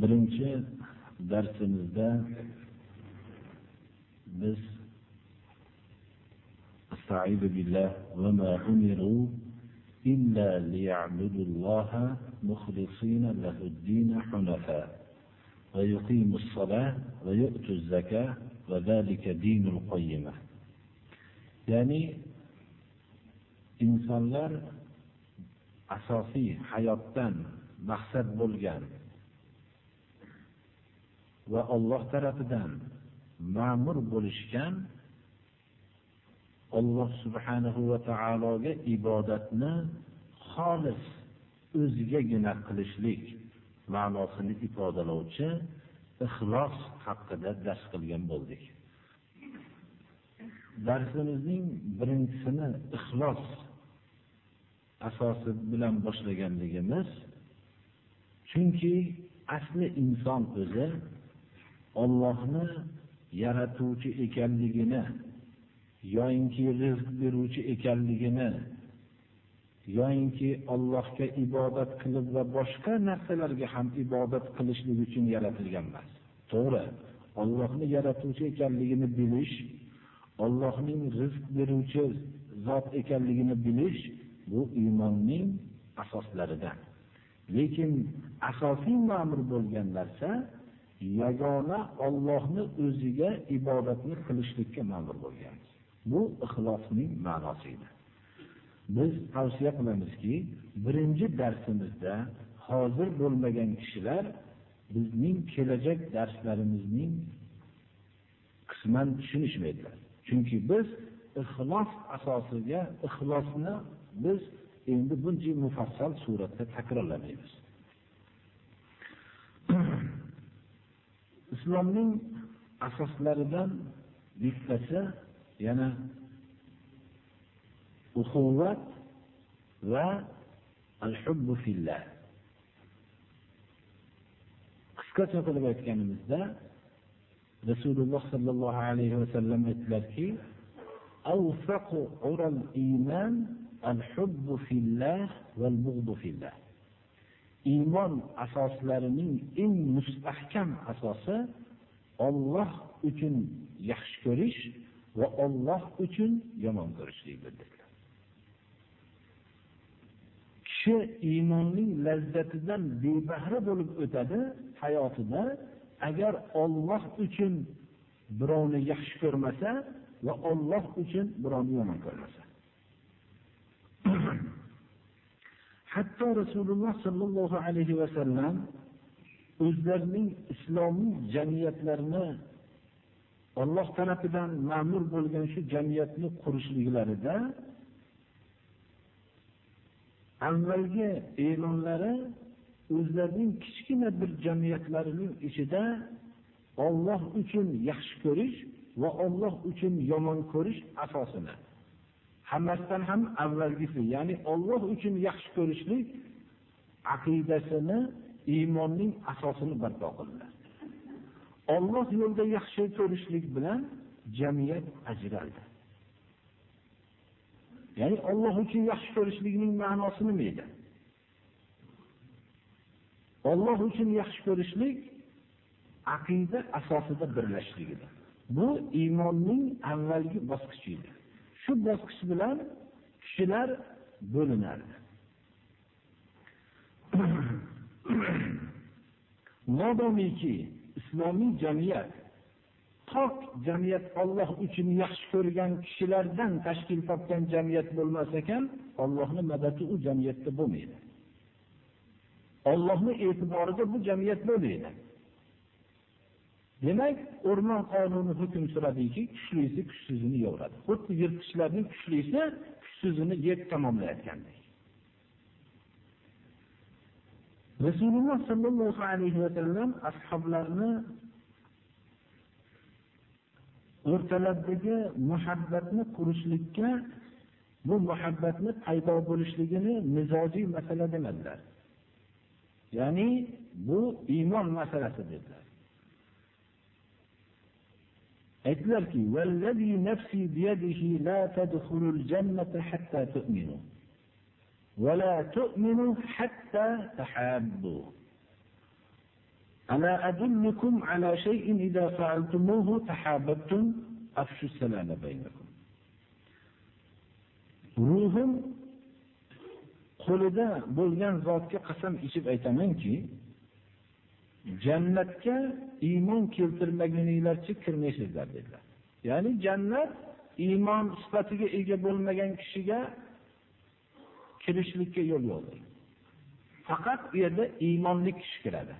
birinchi darsimizda biz استعيذ بالله وما أمروا إلا ليعبدوا الله مخلصين له الدين حنفاء ويقيموا الصلاة ويؤتوا الزكاة وذلك دين القيمة يعني insonlar asosiy hayotdan maqsad bo'lgan va Alloh tarafidan ma'mur bo'lishgan Alloh subhanahu va taologa ibodatni xolis o'zigagina qilishlik ma'nosini ifodalovchi ixlos haqida dars qilgan bo'ldik. Darsimizning birinchisini ixlos asosi bilan boshlaganligimiz chunki asli inson o'zi Allohni yaratuvchi ekanligini yoinki rizq beruvchi ekanligini yoinki Allohga ibodat qilib va boshqa narsalarga ham ibodat qilishlik uchun yaratilgan emas. To'g'ri, Allohni yaratuvchi ekanligini bilish, Allohning rizq beruvchi zot ekanligini bilish bu iymonning asoslaridan. Lekin asosiy ma'mur bo'lgan narsa yagona Allohni o'ziga ibodatni qilishlikka ma'mur bo'lgan. Bu ixlosning ma'nosi edi. Biz tavsiya qilamizki, birinchi darsimizda hozir bo'lmagan kishilar bizning kelajak darslarimizning qisman tushunishmaydilar. Chunki biz ixlos asosiga ixlosni biz endi buncha mufassal suratda takrorlamaymiz. Islomning asoslaridan bittasi yana uxuvvat va al-hubbu fillah. Qisqacha qilib aytganimizda Rasululloh sallallohu alayhi va sallam aytdilarki, "Awfaqu ural iymon al-hubbu fillah wal bughdu fillah." Iymon asoslarining eng mustahkam asosi Alloh uchun yaxshi ko'rish va Alloh uchun yomon ko'rishlikdir dedilar. Kishi iymonning lazzatidan bebahra bo'lib o'tadi hayotida agar Alloh uchun birovni yaxshi ko'rmasa va Alloh uchun birovni yomon ko'rmasa. Hatto Rasululloh sallallohu alayhi va sallam o'zlarining islomiy jamiyatlarini Alloh tarafidan ma'mur bo'lgan shu jamiyatni qurishliklarida avvalgi e'lonlari o'zlarining kichkina bir jamiyatlarining ichida Alloh uchun yaxshi ko'rish va Alloh uchun yomon ko'rish asosini hammasidan ham avvalgisi, ya'ni Alloh uchun yaxshi ko'rishlik aqidasini, iymonning asosini barpo qiladi. Alloh yo'lda yaxshi ko'rishlik bilan jamiyat ajraldi. Ya'ni Alloh uchun yaxshi ko'rishlikning ma'nosi nima edi? Alloh uchun yaxshi ko'rishlik aqida asosida birlashligidir. Bu iymonning avvalgi bosqichi edi. Shu bosqich bilan kishilar bo'linardi. Modomiki islomiy jamiyat pok jamiyat Alloh uchun yaxshi ko'rgan kishilardan tashkil topgan jamiyat bo'lmas ekan, Allohning madadi u jamiyatda bo'lmaydi. Allohning e'tiborida bu jamiyat bo'lmaydi. Demak, o'rmon qonuni hukm suradiki, kuchlisi kuchsizini yo'radi. Xuddi yirtqichlarning kuchlisi kuchsizini yeb tamomlayotgandek. rasululloh sollallohu alayhi vasallam ashoblarni o'rtalardagi muhabbatni qurishlikka bu muhabbatni paydo bo'lishligini mizojiy masala demadilar ya'ni bu iymon masalasi dedilar تحابوا. ألا أدلكم على شيء إذا فعلتموه تحاببتم؟ أفشوا السلام بينكم. ruhim qo'lida bo'lgan zotga qasam ichib aytamanki jannatga iymon keltirmaguninglarcha kirmaysizlar dedilar. Ya'ni jannat iymon sifatiga ega bo'lmagan kishiga kirishlikka yo'l yo'q. faqat u yerda iymonli kishi kiradi.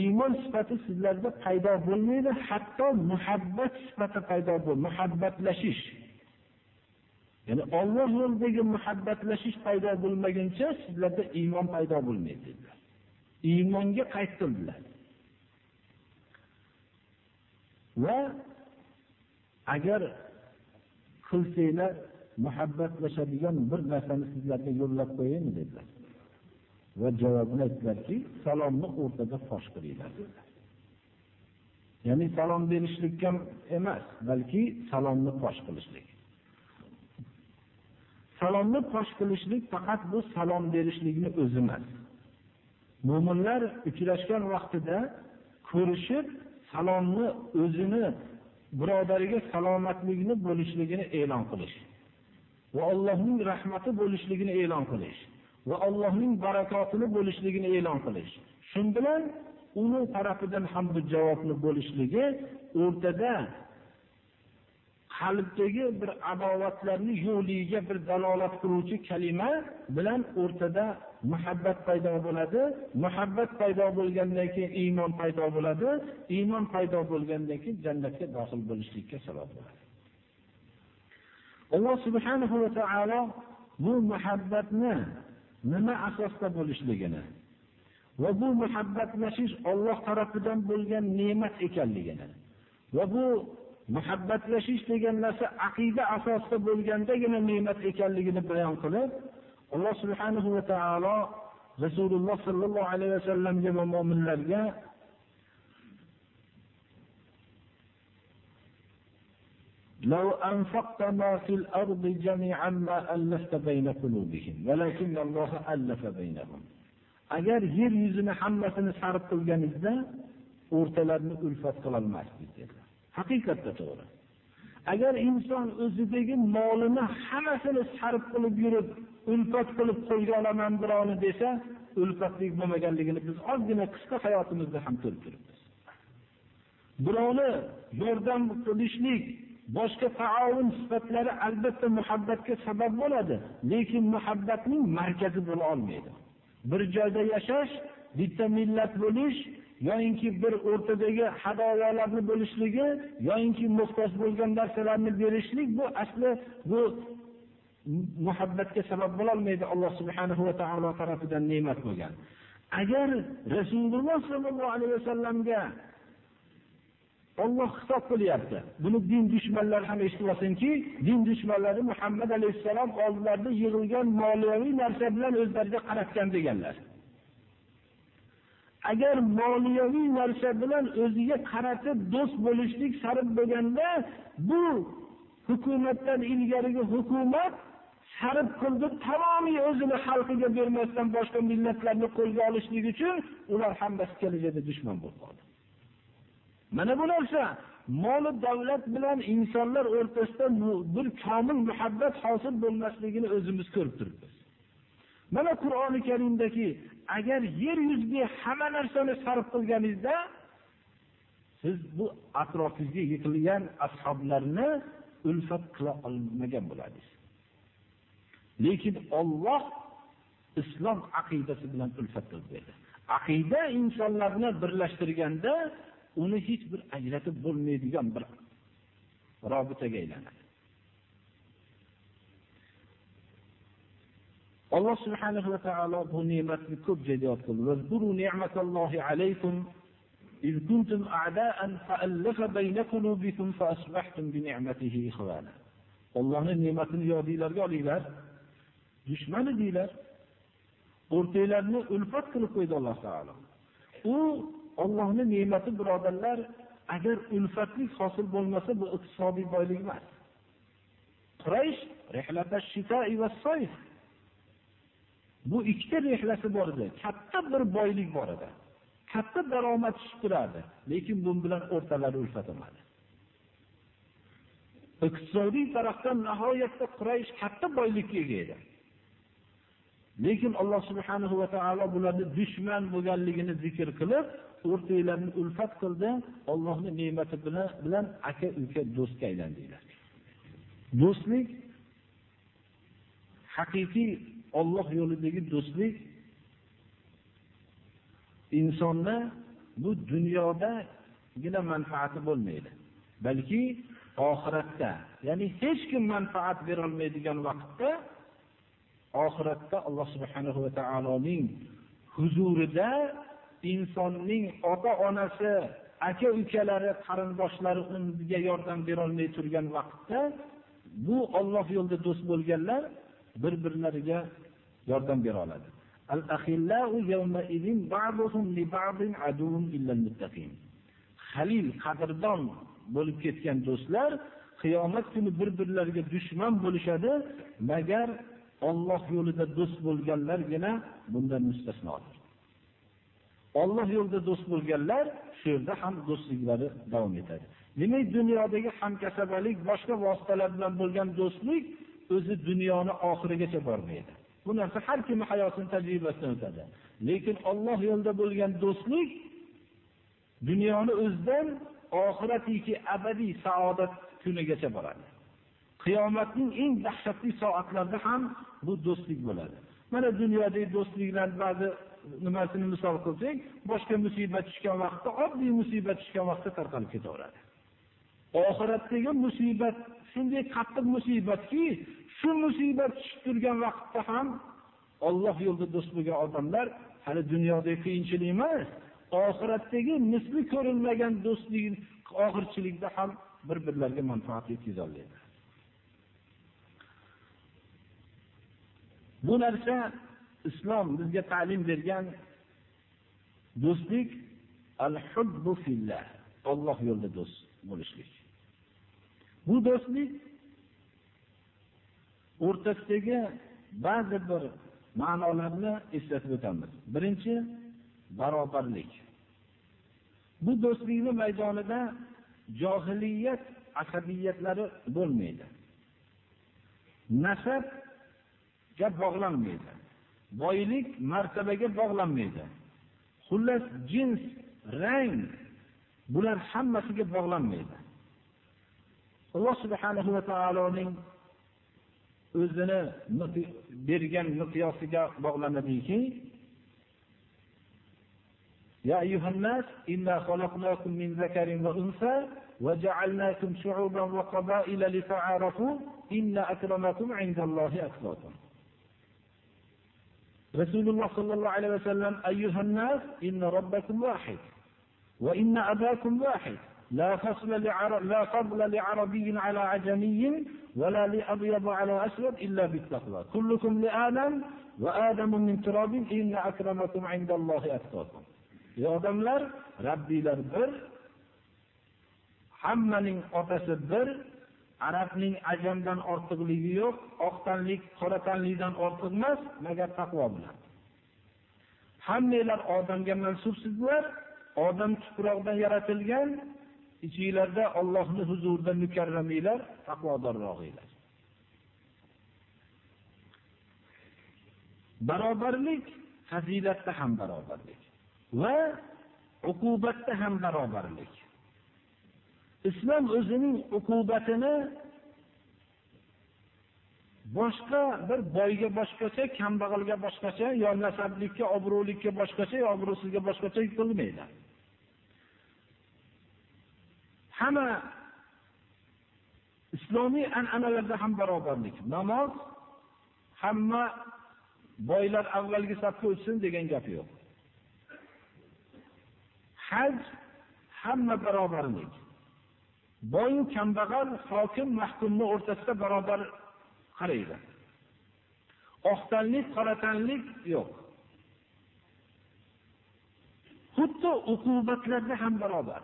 Iymon sifati sizlarda paydo bo'lmaydi hatto muhabbat sifati paydo bo'l muhabbatlashish. Ya'ni Alloh yo'lidagi muhabbatlashish paydo bo'lmaguncha sizlarda iymon paydo bo'lmaydi dedilar. Iymonga qaytdilar. va agar qilsanglar muhabbatlashadigan bir narsani sizlarga yo'llab qo'yaymi dedilar. Va javobini aytdilarki salomni o'rtada fosh qilinglar ya'ni salom berishlikka emas balki salomni fosh qilishlik. Salomni fosh qilishlik faqat bu salom berishlikni o'zi emas Mu'minlar uchrashgan vaqtida ko'rishib salomni o'zini birodariga salomatligini bo'lishligini e'lon qilish va Allohning rahmati bo'lishligini e'lon qilish va Allohning barakotini bo'lishligini e'lon qilish. Shun bilan uning tarafidan ham bu javobni bo'lishligi o'rtada qalbdagi bir adovatlarni yo'ligiga bir dalolat qiluvchi kalima bilan o'rtada muhabbat paydo bo'ladi. Muhabbat paydo bo'lgandan keyin iymon paydo bo'ladi. Iymon paydo bo'lgandan keyin jannatga dohil bo'lishlikka sabab bo'ladi. Alloh subhanahu va taolo bu muhabbatni nima asosda bo'lishligini va bu muhabbatlashish Alloh tarafidan bo'lgan ne'mat ekanligini va bu muhabbatlashish degan narsa aqida asosida bo'lgandagina ne'mat ekanligini bayon qilib alloh subhanahu va taolo rasululloh sollallohu alayhi vasallamga va mo'minlarga لو أنفقت ما في الأرض جميعا ما ألفت بين قلوبهم ولكن الله ألف بينهم agar yer yuzini hammasini sarf qilganingizda o'rtalarini ulfat qilolmasdik dedilar Haqiqatda to'g'ri. Agar inson o'zidagi molini hammasini sarf qilib yurib ulfat qilib qo'lga olaman birovni desa ulfatlik bo'lmaganligini biz ozgina qisqa hayotimizda ham ko'rib turibmiz. Birovni yordam qilishlik boshqa taovun sifatlari albatta muhabbatga sabab bo'ladi lekin muhabbatning markazi bo'la olmaydi. Bir joyda yashash bitta millat bo'lish yoyinki bir o'rtadagi hadovalarni bo'lishligi yoyinki muhtoj bo'lgan narsalarni berishlik bu asli bu muhabbatga sabab bo'lolmaydi alloh subhanahu va taolo tarafidan ne'mat bo'lgan agar rasululloh sollallohu alayhi vasallamga Alloh xitob qilyapti. Buni din dushmanlari ham eshitib olsinki, din dushmanlari Muhammad alayhisalom oldilarida yig'ilgan moliyaviy narsa bilan o'zlariga qaratgan deganlar. Agar moliyaviy narsa bilan o'ziga qaratib do'st bo'lishlik sarf bo'lganda, bu hukumatdan ilgarigi hukumat sarf qildi tamomiy o'zini xalqiga bermasdan boshqa millatlarni qo'lga olishlik uchun ular hammasi kelajakda dushman bo'lib qoldi. Mana bu narsa moli davlat bilan insonlar o'rtasida bir komil muhabbat hosil bo'lmasligini o'zimiz ko'rib turibmiz. Mana Qur'oni Karimdagi agar yer yuzidagi hamma narsani sarf qilganingizda siz bu atrofingizga yiqilgan ashoblarni ulfat qila olmagan bo'ladingiz. Lekin Alloh islom aqidasi bilan ulfat qilib berdi. Aqida insonlarni birlashtirganda uni hech bir ajratib bo'lmaydigan bir robitaga aylanadi. Alloh subhanahu va taolo bu ne'matni ko'p joyda yod qildi. Vazkuru ni'matallohi alaykum iz kuntum a'da'an fa'allafa bayna qulubikum fa asbahtum bi ni'matihi ikhwana. Allohning ne'matini yodinglarga olinglar. Dushman edinglar. O'rtanglarni ulfat qilib qo'ydi Alloh taolo. U Allohning ne'mati birodarlar, agar ulfatlik hosil bo'lmasa bu iqtisodiy boylik emas. Quraysh rihlatash shita'i was-sayf Bu ikkita rehlasi bor edi. Katta bir boylik bor edi. Katta daromad tushib turardi, lekin bu bilan o'rtalari ulfat iqtisodiy tarafdan nihoyatda Quraysh katta boylikka ega edi. Lekin Alloh subhanahu va taolo bularni dushman bo'lganligini zikr qilib, o'rtalarini ulfat qildi, Allohning ne'mati bilan bilan aka-uka do'stga aylandilar. Do'stlik haqiqiy Alloh yo'lidagi do'stlik insonni bu dunyodagina manfaati bo'lmaydi, balki oxiratda, ya'ni hech kim manfaat bera olmaydigan vaqtda oxiratda Alloh subhanahu va taoloning huzurida insonning ota-onasi, aka-ukalari, qarindoshlari unga yordam bera olmay turgan vaqtda bu Alloh yo'lida do'st bo'lganlar bir-birlariga yordam bera oladi. Al-akhillau yawma idin ba'dhum li ba'din aduun illa al-muttaqin. Halil qadrdon bo'lib ketgan do'stlar qiyomat kuni bir-birlariga dushman bo'lishadi, magar Alloh yo'lida do'st bo'lganlargina bundan mustasnodir. Alloh yo'lida do'st bo'lganlar shu yerda ham do'stliklari davom etadi. Demak, dunyodagi hamkasabalik, boshqa vositalar bilan bo'lgan do'stlik o'zi dunyoni oxirigacha bormaydi. Bu narsa har kim hayotining tajribasidan o'tadi. Lekin Alloh yo'lida bo'lgan do'stlik dunyoni o'zidan oxiratiki abadiy saodat kunigacha boradi. Qiyomatning eng dahshatli soatlarida ham bu do'stlik bo'ladi. Mana dunyodagi do'stliklar ba'zi nimasini misol qilsak, boshqa musibat tushgan vaqtda, oddiy musibat tushgan vaqtda tarqalib ketaveradi. Oxiratdagi musibat shunday qattiq musibatki, shu musibat tushib turgan vaqtda ham Alloh yo'lida do'st bo'lgan odamlar hali dunyodagi qiyinchilik emas, oxiratdagi misli ko'rilmagan do'stlik oxirchilikda ham bir-birlariga manfaat yetkaza oladi. Bu narsa islom bizga ta'lim bergan do'stlik al-hubbu fillah, Alloh yo'lida do'st bo'lishlik. Bu do'stlik o'rtasidagi ba'zi bir ma'nolarni eslatib o'tamiz. Birinchi barobarlik. Bu do'stlikning maydonida johiliyat asabiyatlari bo'lmaydi. Nasabga bog'lanmaydi. Boylik martabaga bog'lanmaydi. Xullas jins, rang bular hammasiga bog'lanmaydi. Alloh subhanahu va taoloning o'zini bergan miqyosiga bog'lanadiki, يا أيها الناس إنا خلقناكم من ذكر وأنثى وجعلناكم شعوبا وقبائل لتعارفوا إن أكرمكم عند الله أتقاكم رسول الله صلى الله عليه وسلم أيها الناس إن ربكم واحد وإن أباكم واحد لا فصل لعرب لا فضل لعربي على عجمي ولا لأبيض على أسود إلا بالتقوى كلكم لآدم وآدم من تراب إن أكرمكم عند الله أتقاكم Ey odamlar, Rabbiylar bir, hammaning otasi bir, arabning ajamdan ortiqligi yo'q, oq tanlik qora tanlikdan ortiq emas, magar taqvo bilan. Hammanglar odamga mansubsizlar, odam tuproqdan yaratilgan, ichinglarda Allohning huzurida mukarramiylar, taqvodorroqlar. Barobarlik fazilatda ham barobarlik. va uqubatda ham barobarlik. Islom o'zining uqubatini boshqa bir boyga boshqacha, kambag'alga boshqacha, yo nasablikka, obro'likka boshqacha, yo obro'sizga boshqacha qilmaydi. Hamma islomiy an'analarda ham barobarlik. Namoz hamma boylar avvalgi safga o'tsin degan gap yo'q. Haj hamma barobarlik. Boy kambag'al, hokim, mahkumni o'rtasida barobar qaraydi. Oqtanlik, qaratanlik yo'q. Xuddi uqubatlarda ham barobar.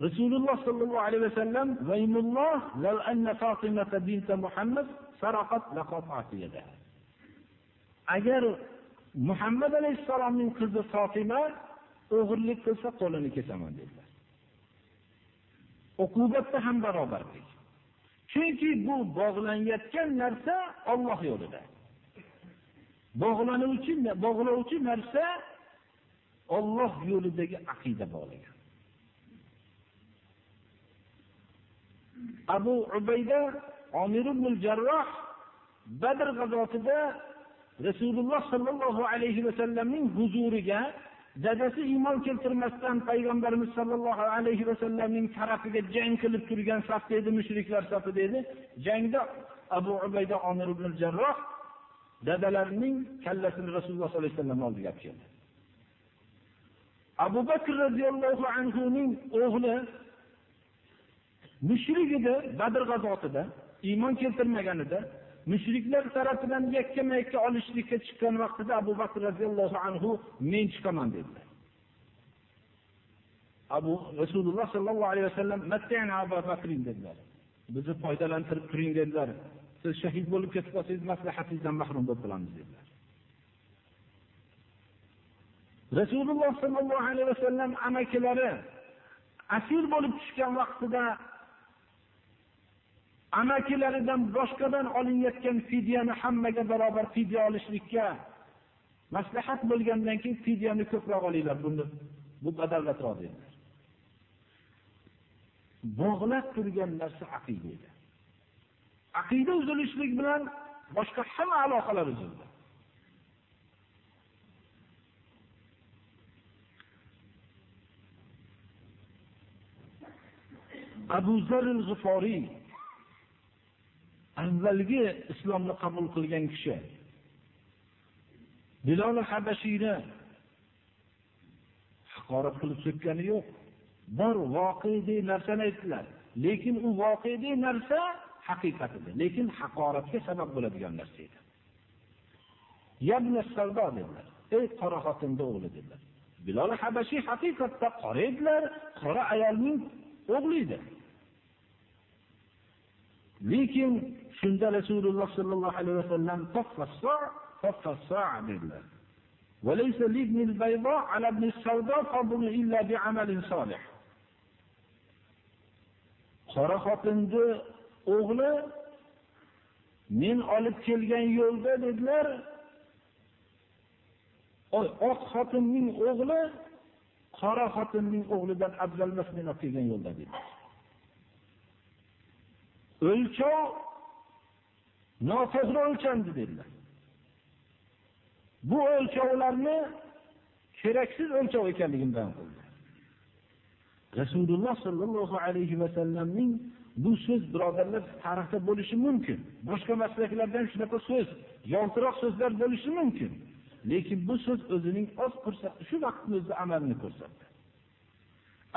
Rasululloh sallallohu alayhi vasallam vaymulloh law anna fatimata bint Muhammad saraqat laqofatiyada. Agar Muhammad alayhisalomning qizi Fatima o'g'irlik qilsa qo'lini kesaman dedilar. Uqubatda ham barobarlik. Chunki bu bog'lanayotgan narsa Alloh yo'lida. Bog'lanuvchi bog'lovchi narsa Alloh yo'lidagi aqida bog'lagan. Abu Ubayda Amir ibn al-Jarroh Badr g'azotida Rasululloh sallallohu alayhi va sallamning huzuriga dadasi iymon keltirmasdan payg'ambarimiz sollallohu alayhi vasallamning tarafiga jang qilib turgan safda edi mushriklar safida edi. Jangda abu ubayda omir ibn jarroh dadalarining kallasini rasululloh sollallohu alayhi vasallam oldiga olib keldi. Abu bakr roziyallohu anhuning o'g'li mushrik edi badr g'azotida iymon keltirmaganida. Mushriklar tarafidan yakkama yakka olishlikka chiqqan vaqtida abu bakr roziyallohu anhu men chiqaman dedilar. Abu rasululloh sollallohu alayhi vasallam dedilar. Bizni foydalantirib turing dedilar. Siz shahid bo'lib ketib qolsangiz maslahatingizdan mahrum bo'lib qolamiz dedilar. Rasululloh sollallohu alayhi vasallam amakilari asir bo'lib tushgan vaqtida amakilaridan boshqadan olinayotgan fidyani hammaga barobar fidya olishlikka maslahat bo'lgandan keyin fidyani ko'proq olinglar. Buni bu badavlatroq dedilar. Bog'lab turgan narsa aqida edi. Aqida uzilishlik bilan boshqa hamma aloqalar uzildi. Abu zar g'iforiy avvalgi islomni qabul qilgan kishi Bilol Habashiyni haqorat qilib so'kkani yo'q. Bor voqeadagi narsani aytdilar. Lekin u voqeadagi narsa haqiqat edi, lekin haqoratga sabab bo'ladigan narsa edi. Yabna dedilar. Ey qora xotinda o'g'li dedilar. Bilol Habashiy haqiqatda qora edilar, qora ayolning o'g'li edi. Lekin shunda Rasululloh sollallohu alayhi vasallam tafassar tafassar dedilar. وليس لابن البيضاء على ابن السوداء فضل إلا بعمل صالح qora xotinni o'g'li men olib kelgan yo'lda dedilar oq xotinning o'g'li qora xotinning o'g'lidan afzal emas men olib kelgan yo'lda dedilar O'lchov noto'g'ri o'lchandi dedilar. Bu o'lchovlarni keraksiz o'lchov ekanligini bayon qildi. Rasululloh sollallohu alayhi va sallamning bu so'z birodarlar tarixda bo'lishi mumkin. Boshqa maslaklarda ham shunaqa so'z, yoltiroq so'zlar bo'lishi mumkin. Lekin bu so'z o'zining oz ko'rsatdi, shu vaqtni o'zida amalni ko'rsatdi.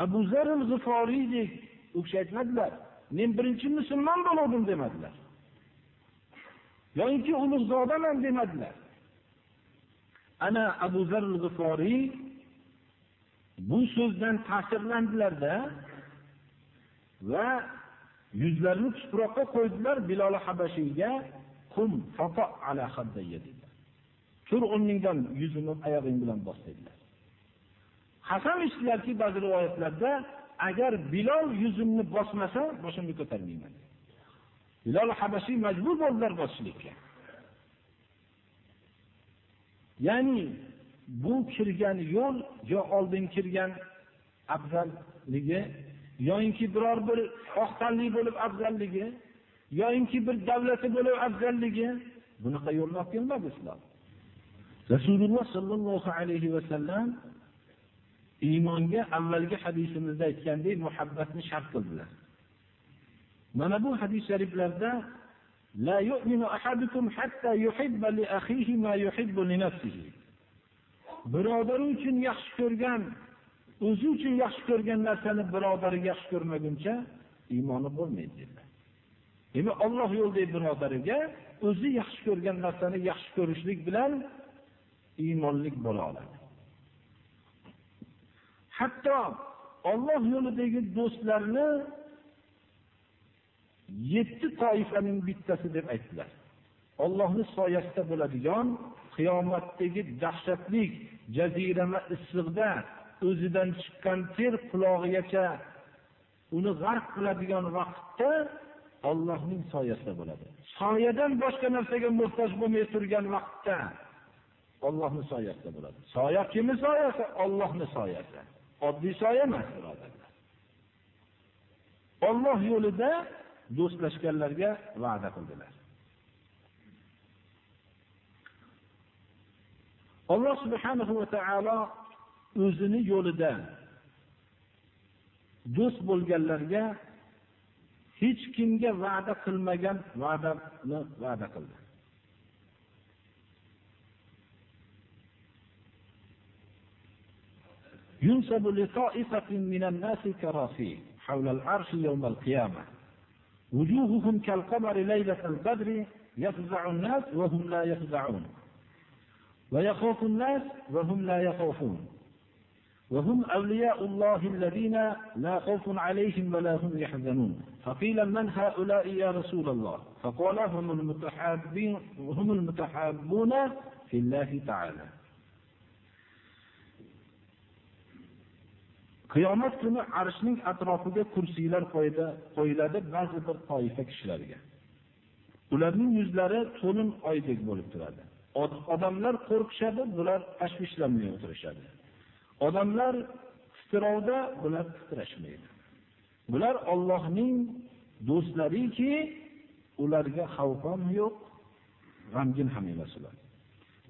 Abu Zar al-G'iforiydek u kishi aytmadilar, men birinchi musulmon bo'ldim demadilar. yoinki ulug'zodaman demadilar. Ana Abu Zar al-G'iforiy bu so'zdan ta'sirlandilarda va yuzlarini tuproqqa qo'ydilar Bilol Habashiyga qum fato ala haddayya dedilar. Tur o'rningdan yuzini oyog'ing bilan bos dedilar. qasam ichdilarki ba'zi rivoyatlarda agar Bilol yuzimni bosmasa, boshimni ko'tarmayman. Bilol Habashiy majbur bo'ldilar bosishlikka. Ya'ni bu kirgan yo'l yo oldin kirgan afzalligi yoinki biror bir oqtanlik bo'lib afzalligi yoinki bir davlati bo'lib afzalligi bunaqa yo'lni olib kelmadi islom. Rasululloh sollallohu alayhi va sallam iymonga avvalgi hadisimizda aytgandek muhabbatni shart qildilar. Mana bu hadis shariflarda la yu'minu ahadukum hatta yuhibba li akhihi ma yuhibbu li nafsihi. Birodari uchun yaxshi ko'rgan, o'zi uchun yaxshi ko'rgan narsani birodariga yaxshi ko'rmaguncha iymoni bo'lmaydi dedilar. Demak, Alloh yo'lidagi birodariga o'zi yaxshi ko'rgan narsani yaxshi ko'rishlik bilan iymonlik bo'la oladi. Hatto Alloh yo'lidagi do'stlarni 7 toifaning bittasi deb aytdilar Allohning soyasida bo'ladigan qiyomatdagi dahshatli jazirama issiqda o'zidan chiqqan ter qulog'igacha uni g'arq qiladigan vaqtda Allohning soyasida bo'ladi. Soyadan boshqa narsaga muhtoj bo'lmay turgan vaqtda Allohning soyasida bo'ladi. Soya kimning soyasi? Allohning soyasi. Oddiy soya emas, birodarlar. Alloh yo'lida do'stlashganlarga va'da qildilar. Alloh subhanahu va taolo o'zini yo'lida do'st bo'lganlarga hech kimga va'da qilmagan va'dani va'da qildi. ينسب لطائفة من الناس كراسي حول العرش يوم القيامة. وجوههم كالقمر ليلة البدر يفزع الناس وهم لا يفزعون. ويخاف الناس وهم لا يخافون وهم أولياء الله الذين لا خوف عليهم ولا هم يحزنون. فقيل من هؤلاء يا رسول الله؟ فقال هم المتحابين هم المتحابون في الله تعالى. Qiyomat kuni arshning atrofiga kursiylar qo'yiladi ba'zi bir toifa kishilarga. Ularning yuzlari to'lin oydek bo'lib turadi. Odamlar qo'rqishadi bular tashvishlanmay o'tirishadi. Odamlar tistirovda bular titrashmaydi. Bular Allohning do'stlariki ularga xavf ham yo'q g'amgin ham emas ular.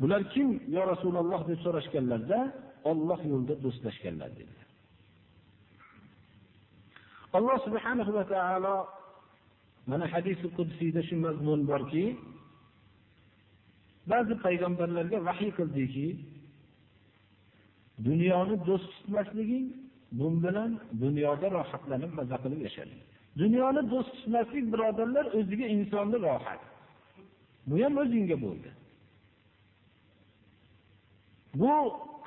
Bular kim yo rasululloh deb so'rashganlarda Alloh yo'lida do'stlashganlar dedilar. Alloh subhanahu va taolo mana hadisi qudsiyda shu mazmun borki ba'zi payg'ambarlarga vahiy qildiki dunyoni do'st tutmasliging bu bilan dunyoda rohatlanib maza qilib yashading dunyoni do'st tutmaslik birodarlar o'ziga insonni rohat bu ham o'zingga bo'ldi. Bu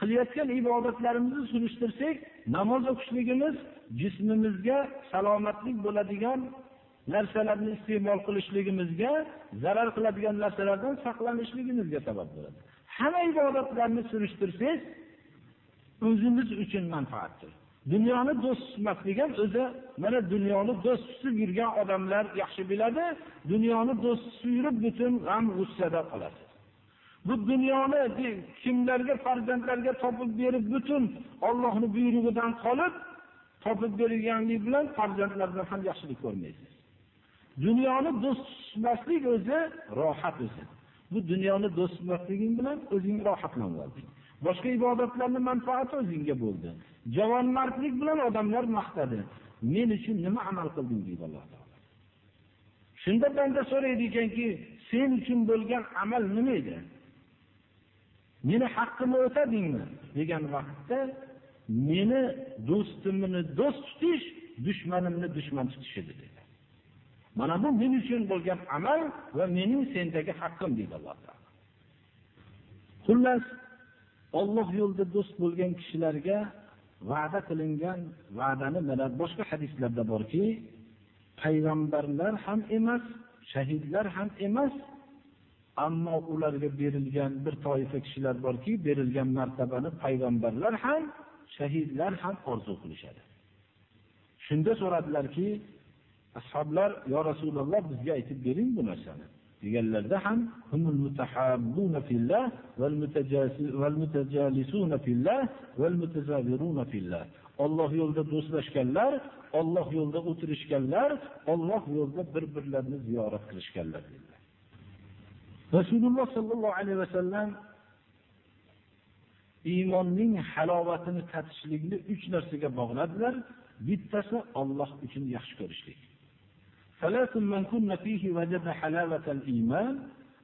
qilayotgan ibodatlarimizni surishtirsak namoz o'qishligimiz jismimizga salomatlik bo'ladigan narsalarni iste'mol qilishligimizga zarar qiladigan narsalardan saqlanishligimizga sabab bo'ladi. Hamma ibodatlarni surishtirsangiz o'zimiz uchun manfaatdir. Dunyoni do'st tutmaslik ham o'zi mana dunyoni do'st tutib yurgan odamlar yaxshi biladi dunyoni do'st tutib yurib butun g'am g'ussada qolasiz bu dunyoni kimlarga farzandlarga topib berib butun ollohni buyrug'idan qolib topib berilganlik bilan farzandlardan ham yaxshilik ko'rmaysiz dunyoni do'st tutmaslik o'zi rohat o'zi. Bu dunyoni do'st tutmasliging bilan o'zing rohatlanib olding boshqa ibodatlarni manfaati o'zingga bo'ldi. Javonmardlik bilan odamlar maqtadi. Men uchun nima amal qilding deydi alloh taolo. Shunda banda so'raydi ekanki sen uchun bo'lgan amal nima edi? Meni haqqimni o'tadingmi? degan vaqtda meni do'stimni do'st tutish dushmanimni dushman tutish edi dedi. Mana bu men uchun bo'lgan amal va mening sendagi haqqim deydi alloh taolo. Xullas Alloh yo'lida do'st bo'lgan kishilarga va'da qilingan va'dani mana boshqa hadislarda borki, payg'ambarlar ham emas, shahidlar ham emas, ammo ularga berilgan bir toifa kishilar borki, berilgan martabani payg'ambarlar ham, shahidlar ham orzu qilishadi. Shunda so'radilarki, ashablar yo Rasululloh bizga aytib bering bu narsani. deganlarda ham humul mutahabbuna fillah val mutajalisuna fillah val mutazawiruna fillah Alloh yo'lida do'stlashganlar, Alloh yo'lida o'tirishganlar, Alloh yo'lida bir-birlarini ziyorat qilishganlar dedilar. Rasululloh sallallohu alayhi vasallam iymonning halovatini tatishlikni uch narsaga bog'ladilar. Bittasi Alloh uchun yaxshi ko'rishlik. ثلاث من كن فيه وجد حلاوة الإيمان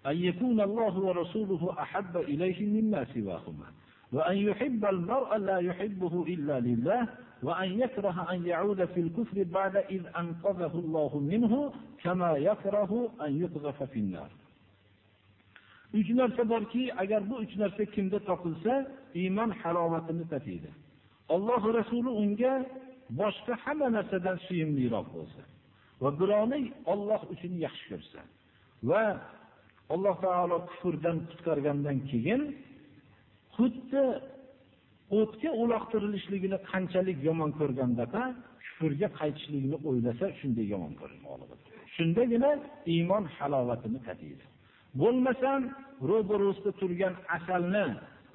أن يكون الله ورسوله أحب إليه مما سواهما وأن يحب المرء لا يحبه إلا لله وأن يكره أن يعود في الكفر بعد إذ أنقذه الله منه كما يكره أن يقذف في النار uch narsa borki agar bu uch narsa kimda topilsa iymon halomatini tatiydi alloh rasuli unga boshqa hamma narsadan suyimliroq bo'lsa va birovni olloh uchun yaxshi ko'rsa va alloh taolo kufrdan qutqargandan keyin xuddi o'tga uloqtirilishligini qanchalik yomon ko'rgandaqa kufrga qaytishlikni o'ylasa shunday yomon ko'radi shundagina iymon halovatini tatiydi bo'lmasam ro'barusida turgan asalni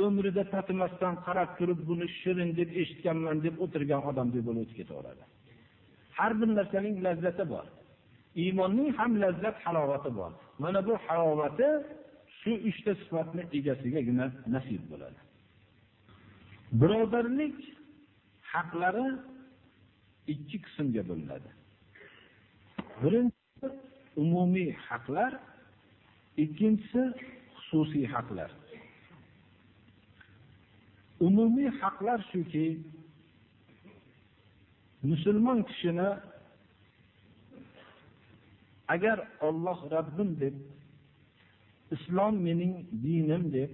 umrida tatimasdan qarab turib buni shirin deb eshitganman deb o'tirgan odamdek bo'lib o'tib ketaveradi. Har bir narsaning lazzati bor. Iymonning ham lazzat halovati bor. Mana bu halovati shu uchta sifatni egasigagina nasib bo'ladi. Birodarlik haqlari ikki qismga bo'linadi. Birinchisi umumiy haqlar ikkinchisi xususiy haqlar. Umumiy haqlar shuki musulmon kishini agar Alloh Rabbim deb islom mening dinim deb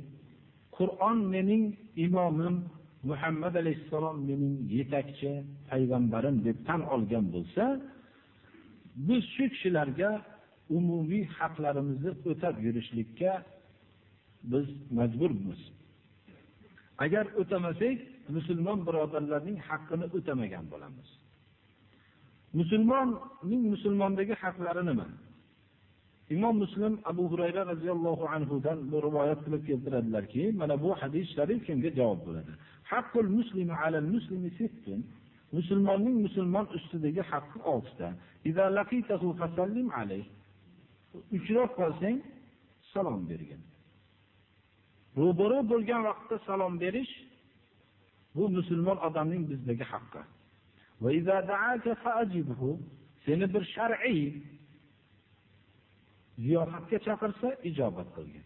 Qur'on mening imomim Muhammad alayhissalom mening yetakchi payg'ambarim deb tan olgan bo'lsa biz shu kishilarga umumiy haqlarimizni o'tab yurishlikka biz majburmiz. Agar o'tamasak musulmon birodarlarning haqqini o'tamagan bo'lamiz. Musulmonning musulmondagi haqlari nima? Imom muslim abu hurayra roziyallohu anhudan bu rivoyat qilib keltiradilarki mana bu hadis sharif shunga javob bo'ladi? Haqqul muslimi alal muslimi sittun. Musulmonning musulmon ustidagi haqqi oltita. Uchrab qolsang salom bergin. Ro'baro bo'lgan vaqtda salom berish bu musulmon odamning bizdagi haqqi. Seni bir shar'iy ziyofatga chaqirsa ijobat qilgin.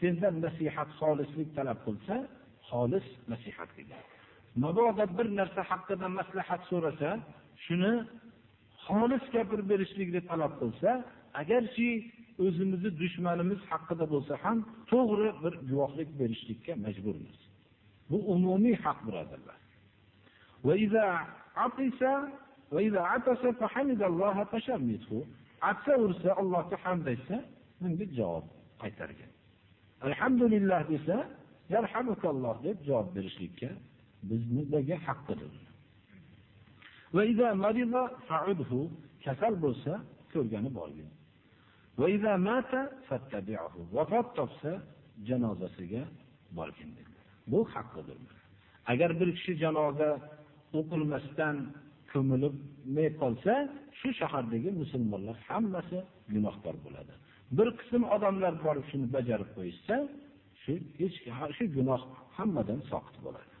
Sendan nasihat xolislik talab qilsa xolis nasihat qilgin. Mabodo bir narsa haqida maslahat so'rasa shuni xolis gapirib berishlikni talab qilsa agarchi o'zimizni dushmanimiz haqida bo'lsa ham to'g'ri bir guvohlik berishlikka majburmiz bu umumiy haq birodarlar. Atsa ursa allohga hamd aytsa bunga javob qaytargan. Alhamdulillah desa yarhamukalloh deb javob berishlikka biznidagi haqqidir kasal bo'lsa ko'rgani borgin vafot topsa janozasiga borgin bu haqqidir agar bir kishi janoza o'qilmasdan ko'milmay qolsa shu shahardagi musulmonlar hammasi gunohkor bo'ladi. Bir qism odamlar borib shuni bajarib qo'yishsa shu hech shu gunoh hammadan soqit bo'ladi.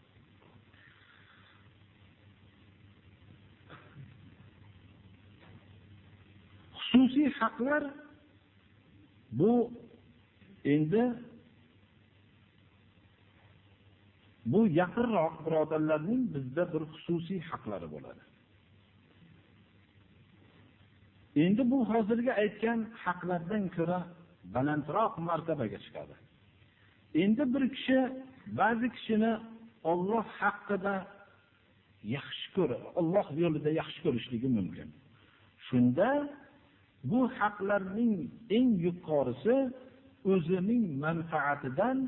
Xususiy haqlar bu endi bu yaqinroq birodarlarning bizda bir xususiy haqlari bo'ladi. Endi bu hozirgi aytgan haqlardan ko'ra balandroq martabaga chiqadi. Endi bir kishi ba'zi kishini Alloh haqida yaxshi ko'ra Alloh yo'lida yaxshi ko'rishligi mumkin. Shunda bu haqlarning eng yuqorisi o'zining manfaatidan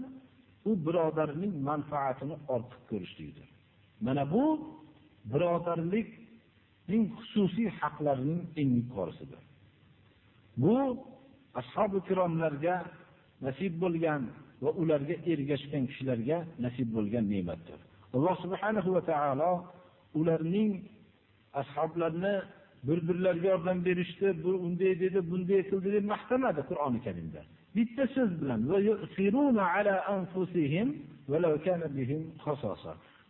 u birodarning manfaatini ortiq ko'rishlikdir. Mana bu birodarlikning xususiy haqlarining eng yuqorisidir. Bu ashobi kiromlarga nasib bo'lgan va ularga ergashgan kishilarga nasib bo'lgan ne'matdir. Alloh subhanahu va taolo ularning ashoblarni bir birlariga yordam berishdi bu unday dedi bunday qildi deb maqtamadi qur'oni karimda. Bitta so'z bilan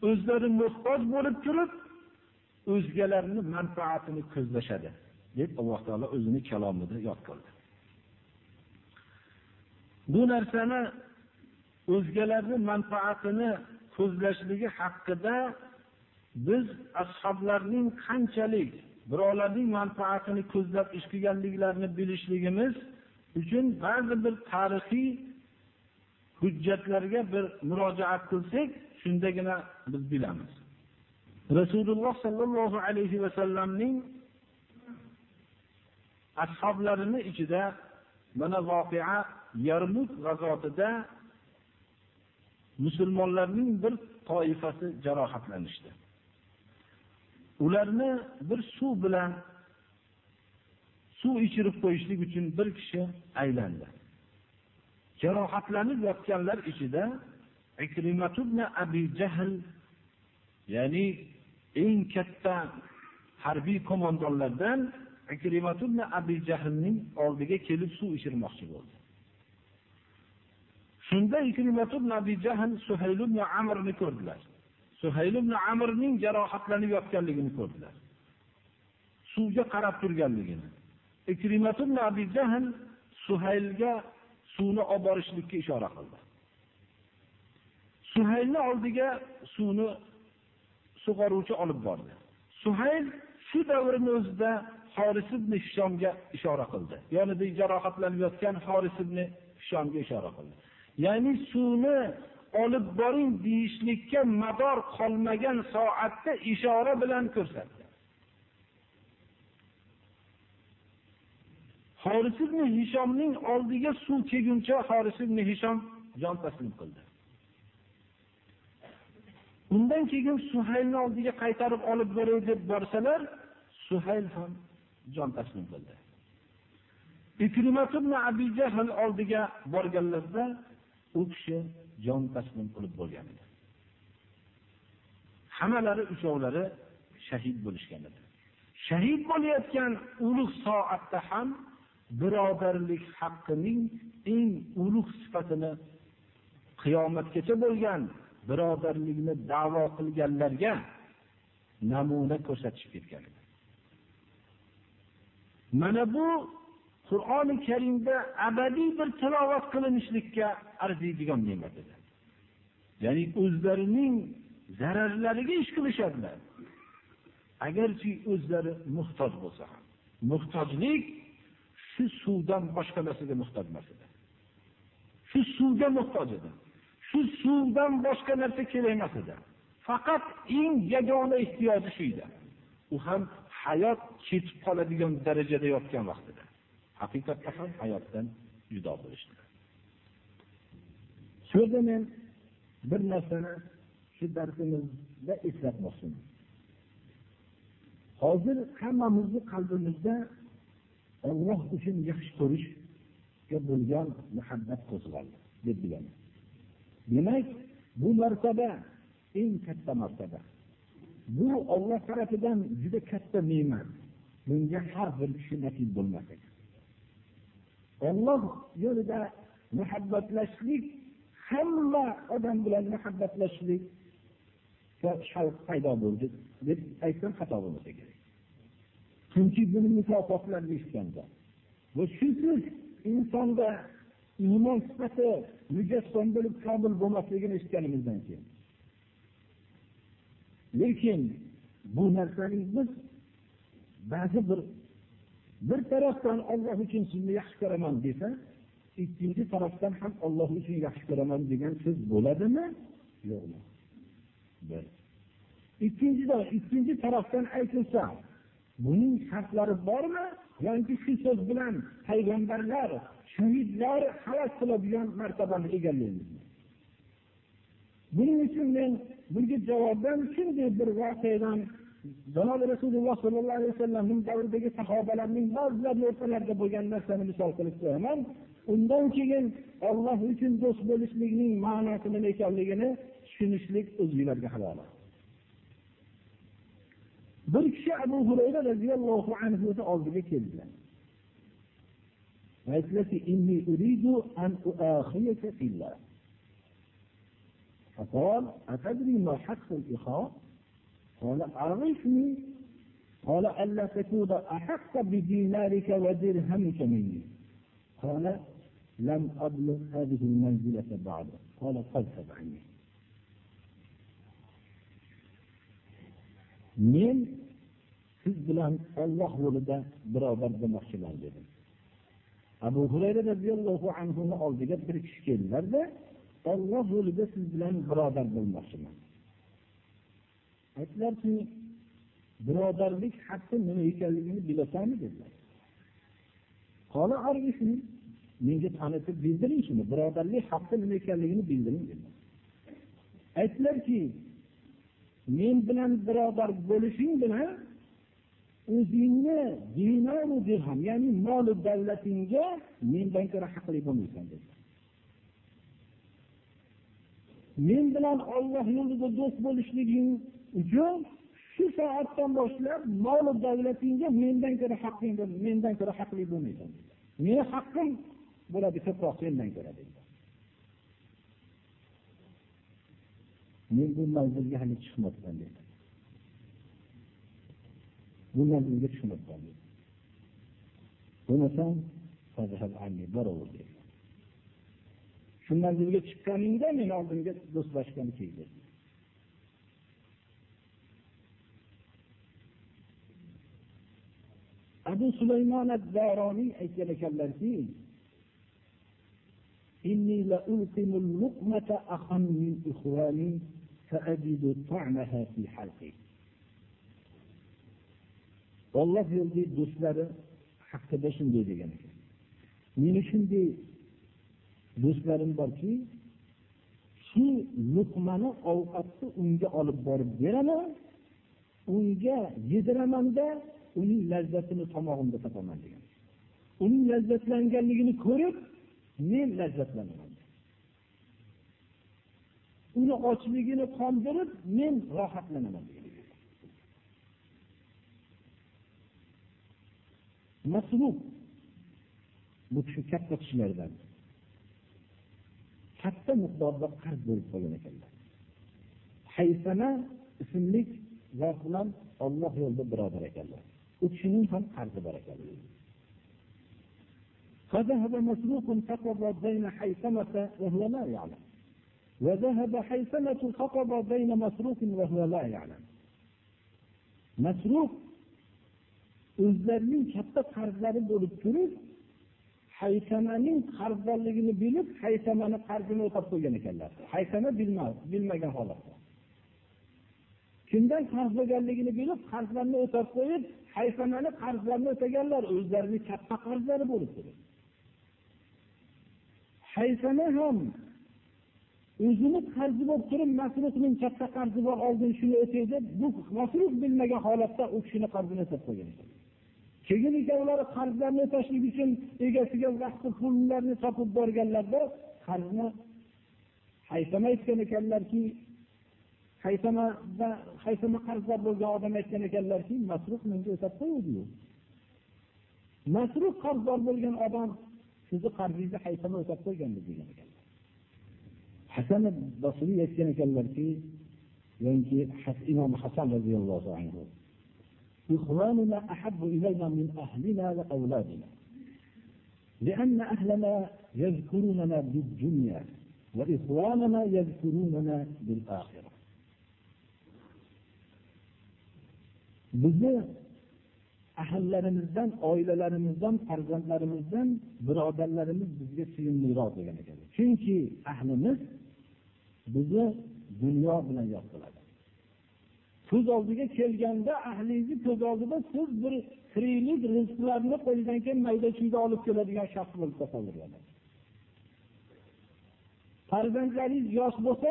o'zlari muhtoj bo'lib turib o'zgalarni manfaatini ko'zlashadi deb alloh taolo o'zini kalomida yod qildi. Bu narsani o'zgalarni manfaatini ko'zlashligi haqida biz ashoblarning qanchalik birovlarning manfaatini ko'zlab ish qilganliklarini bilishligimiz uchun ba'zi bir tarixiy hujjatlarga bir murojaat qilsak shundagina biz bilamiz. Rasululloh sollallohu alayhi vasallamning ashoblarini ichida mana voqea yarmuk g'azotida musulmonlarning bir toifasi jarohatlanishdi. Ularni bir suv bilan suv ichirib qo'yishlik uchun bir kishi aylandi. Jarohatlanib yotganlar ichida abi jahl ya'ni eng katta harbiy qo'mondonlardan abi jahlning oldiga kelib suv ichirmoqchi bo'ldi. Shunda abi jahl suhayl ibn amrni ko'rdilar. Suhayl ibn amrning jarohatlanib yotganligini ko'rdilar suvga qarab turganligini ibn abi jahl suhaylga suvni olib borishlikka ishora qildi suhaylni oldiga suvni sug'oruvchi olib bordi suhayl shu davrning o'zida Xoris ibn Hishomga ishora qildi. Yonida jarohatlanib yotgan Xoris ibn Hishomga ishora qildi. Ya'ni suvni olib boring deyishlikka mador qolmagan soatda ishora bilan ko'rsatdi. Xoris ibn Hishomning oldiga suv kelguncha Xoris ibn Hishom jon taslim qildi. Undan keyin Suhaylni oldiga qaytarib olib boray deb borsalar, Suhayl ham jon taslim qildi. Ikrimat ibn Abi Jahl oldiga borganlarda u kishi jon taslim qilib bo'lgan edi. Hammalari uchovlari shahid bo'lishgan edi. Shahid bo'layotgan ulug' soatda ham birodarlik haqqining eng ulug' sifatini qiyomatgacha bo'lgan birodarlikni da'vo qilganlarga namuna ko'rsatishib ketgan edi. Mana bu Qur'oni Karimda abadiy bir tilovat qilinishlikka arziydigan ne'mat edi. Ya'ni o'zlarining zararlariga ish qilishadilar. Agarchi o'zlari muhtoj bo'lsa ham. Muhtojlik shu suvdan boshqa narsaga muhtoj emas edi. Shu suvga muhtoj edi. Shu suvdan boshqa narsa kerak emas edi. Faqat eng yagona ehtiyoji shu edi. U ham hayot ketib qoladigan darajada yotgan vaqtida. Haqiqatda ham hayotdan judo bo'lishdi. Shu yerda men bir narsani shu darsimizda eslatmoqchiman. Hozir hammamizni qalbimizda Alloh uchun yaxshi ko'rishga bo'lgan muhabbat qo'zg'aldi deb bilaman. Demak, bu martaba eng katta martaba. Bu Alloh tarafidan juda katta ne'mat. Bunga har bir kishi nasib bo'lmas ekan. Olloh yo'lida muhabbatlashlik hamma odam bilan muhabbatlashlik shavq paydo bo'ldi deb aytsam xato bo'lmasa kerak. Chunki buni mukofotlarni eshitganda. Bu shusiz insonda iymon sifati mujassam bo'lib komil bo'lmasligini eshitganimizdan keyin. Lekin bu narsaning biz ba'zi bir bir tarafdan Alloh uchun sizni yaxshi ko'raman desa, ikkinchi tarafdan ham Alloh uchun yaxshi ko'raman degan so'z bo'ladimi? Yo'qmi? Bir. Ikkinchidan, ikkinchi tarafdan aytilsa, buning shartlari bormi? Yoki shu so'z bilan payg'ambarlar, shahidlar xalos qiladigan martabani egallaymiz. Buning uchun men bunga javobdan shunday bir voqeadan janob rasululloh sollallohu alayhi vasallamning davridagi sahobalarning ba'zilarini o'rtalarida bo'lgan narsani misol qilib qo'yaman. Undan keyin Alloh uchun do'st bo'lishlikning ma'nosi nima ekanligini tushunishlik o'zinglarga havola bir kishi abu hurayra roziyallohu anhuni oldiga keldilar. Aytdilarki قال أعرفني قال ألا تكون أحق بدينارك ودرهمك مني قال لم أبلغ هذه المنزلة بعد قال فاذهب عني men siz bilan Alloh yo'lida birodar bo'lmoqchiman dedim. Abu Hurayra radhiyallohu anhuni oldiga bir kishi keldilarda, Alloh yo'lida siz bilan birodar bo'lmoqchiman. Aytdilarki, birodarlik haqqi nima ekanligini bilasanmi dedilar. Menga tanitib bildiring shuni, birodarlik haqqi nima ekanligini bildiring dedilar. Aytdilarki, men bilan birodar bo'lishing bilan o'zingni dinoru dirham, ya'ni mol davlatingga mendan ko'ra haqli bo'lmaysan dedilar. Men bilan Alloh yo'lida do'st bo'lishliging uchun shu soatdan boshlab mol davlatingga mendan ko'ra haqqing mendan ko'ra haqli bo'lmaysan. Meni haqqim bo'ladi ko'proq sendan ko'ra dedilar. Men bu manzilga hali chiqmabman dedi. Bu manzilga tushmabman dedi. Bo'lmasam. Shu manzilga chiqqaningda men oldimga do'stlashgani keldi. Abu Sulaymon ad-Daroniy aytgan ekanlarki, inni la ulqimu al-luqmata akhan min ikhwani فأجد طعمها في حلقي Alloh yo'lidagi do'stlari haqida shunday degan ekan. Meni shunday do'stlarim borki, shu luqmani ovqatni unga olib borib beraman, unga yediramanda, uning lazzatini tomog'imda topaman degan. Uning lazzatlanganligini ko'rib, men lazzatlanaman. uni ochligini qondirib men rohatlanaman masruf bu kishi katta kishilardan katta miqdorda qarz bo'lib qolgan ekanlar haysana ismli zot bilan olloh yo'lida birodar ekanlar u kishining ham qarzi bor ekan فذهب مسروق فقضى بين حيثمة وهو لا يعلم وذهب حيثمة خطب بين مسروق وهو لا يعلم masruf o'zlarining katta qarzlari bo'lib turib haysamaning qarzdorligini bilib haysamani qarzini o'tab qo'ygan ekanlar haysama bilmagan holatda kimdan qarz bo'lganligini bilib qarzlarni o'tab qo'yib haysamani qarzlarini o'taganlar o'zlarini katta qarzlari bo'lib turib haysama ham o'zini qarzi bo'lib turib masrufning katta qarzi bor oldin shuni o'tay deb bu masruf bilmagan holatda u kishini qarzini o'tab qo'ygan keyin ikkovlari qarzlarni o'tashlik uchun egasiga vaqti pullarni topib borganlarda qarzni haysama aytgan ekanlarki haysama qarzdor bo'lgan odam aytgan ekanlarki masruf menga o'tab qo'yuvdiyu masruf qarzdor bo'lgan odam sizni qarzingizni haysama o'tab qo'ygandi degan ekan hasan basriy aytgan ekanlarki yoki imom hasan roziyallohu anhu إخواننا أحب إلينا من أهلنا وأولادنا لأن أهلنا يذكروننا بالدنيا وإخواننا يذكروننا بالآخرة bizni ahillarimizdan oilalarimizdan farzandlarimizdan birodarlarimiz bizga suyumliroq degan ekan. Chunki ahlimiz bizni dunyo bilan yod qiladi ko'z oldiga kelganda ahlingizni ko'z oldida siz bir tiriklik rizqlarni qo'lidan keyin mayda chuyda olib keladigan shaxs bo'lib tasavvurlanadi. Farzandlaringiz yosh bo'lsa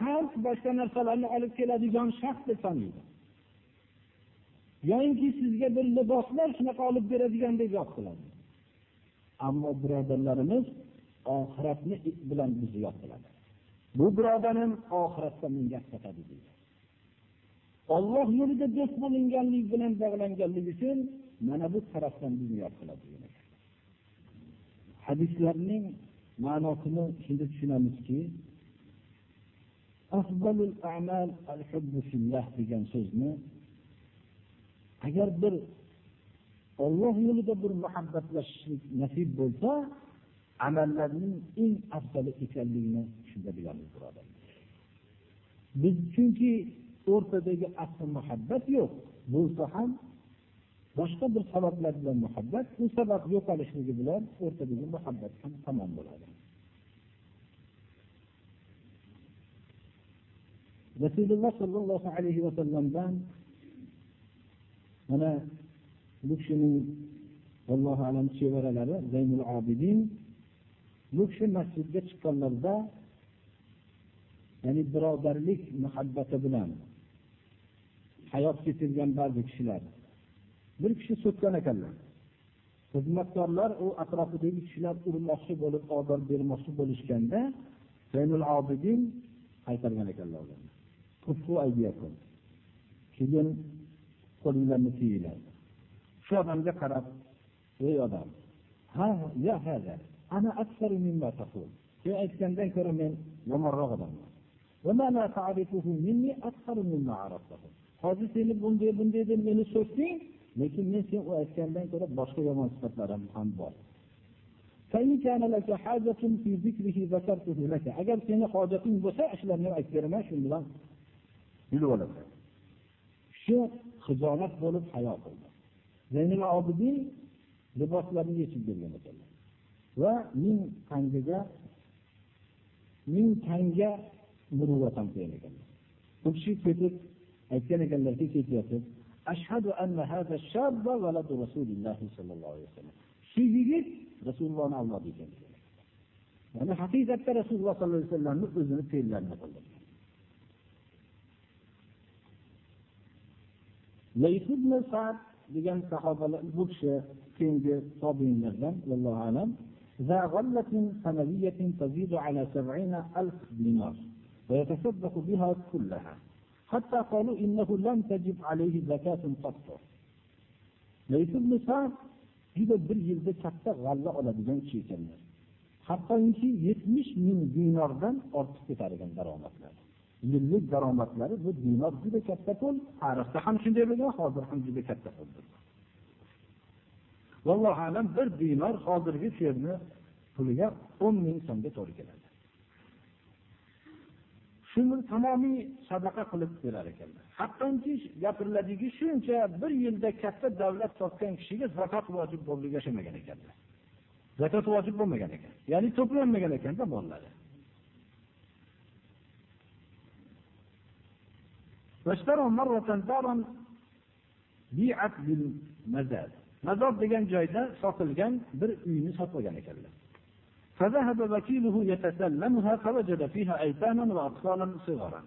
qand boshqa narsalarni olib keladigan shaxs deb sanaydi. Yoyinki sizga bir liboslar shunaqa olib beradigan deb qiladi. Ammo birodarlarimiz oxiratni bilan bizni yod qiladi. Bu birodarim oxiratda menga sotadi deydi. Olloh yo'lida do'st bo'linganlik bilan bog'langanligi uchun mana bu tarafdan bizni yod qiladi hadislarning ma'nosini shunda tushunamizki afzalul a'mal al-hubbu fillah degan so'zni agar bir Alloh yo'lida bir muhabbatlashishlik nasib bo'lsa, amallarning eng afzali ekanligini shunda bilamiz birodarlar. Biz chunki o'rtadagi asl muhabbat yo'q. Bo'lsa ham boshqa bir sabablar bilan muhabbat, bu sabab yo'qolishligi bilan o'rtadagi muhabbat ham tamom bo'ladi. Rasululloh sollallohu alayhi va sallamdan mana bu kishining allohu alam chevaralari Zaynul obidin bu kishi masjidga chiqqanlarida ya'ni birodarlik muhabbati bilan hayot kechirgan ba'zi kishilar. Bir kishi so'kkan ekanlar. Xizmatkorlar u atrofidagi kishilar urmoqchi bo'lib ozor bermoqchi bo'lishganda Zaynul obidin qaytargan ekanlar ularni. Keyin qo'linglarni tiyinglar shu odamga qarab ey odam ha ya hada ana aksaru mimma taqul. Sen aytgandan ko'ra men yomonroq odamman. Hozir seni bunday bunday deb meni so'kding lekin men sen u aytgandan ko'ra boshqa yomon sifatlarim ham bor. Agar seni hojating bo'lsa shularni aytib beraman shu bilan bilib olasan. Shu xijolat bo'lib hayo qildi zaynul obidin liboslarini yechib bergan ekanlar va ming tangaga ming tanga muruvvat ham qilgan ekanlar u kishi ketib aytgan ekanlarki ketyapib ashhadu anna hadha shabba valadu rasulilloh sollallohu alayhi vasallam. Shu yigit rasulullohni avlodi ekan. Ya'ni haqiqatda rasululloh sollallohu alayhi vasallamni o'zini fe'llarini qildi. Degan sahobalar bu kishi keyingi tobiinlardan vallohu alam ذا غلة سنوية تزيد على سبعين ألف دينار ويتصدق بها كلها حتى قالوا إنه لم تجب عليه زكاة قط ليس بن سعد juda bir yilda katta g'alla oladigan kishi ekanlar hattoki yetmish ming dinordan ortib ketar ekan daromadlari yillik daromadlari bu dinor juda katta pul. Tarixda ham shunday bo'lgan hozir ham juda katta puldir vallohu alam bir dinor hozirgi she'rni puliga o'n ming so'mga to'g'ri keladi. Shuni tamomiy sadaqa qilib berar ekanlar. Hattoki gapiriladiki shuncha bir yilda katta davlat topgan kishiga zakot vojib bo'lib yashamagan ekanlar. Zakot vojib bo'lmagan ekan. Ya'ni to'planmagan ekanda mollari واشتروا مرة دارا بيعت بالمزاد mazod degan joyda sotilgan bir uyni sotib olgan ekanlar فذهب وكيله يتسلمها فوجد فيها أيتاما وأطفالا صغارا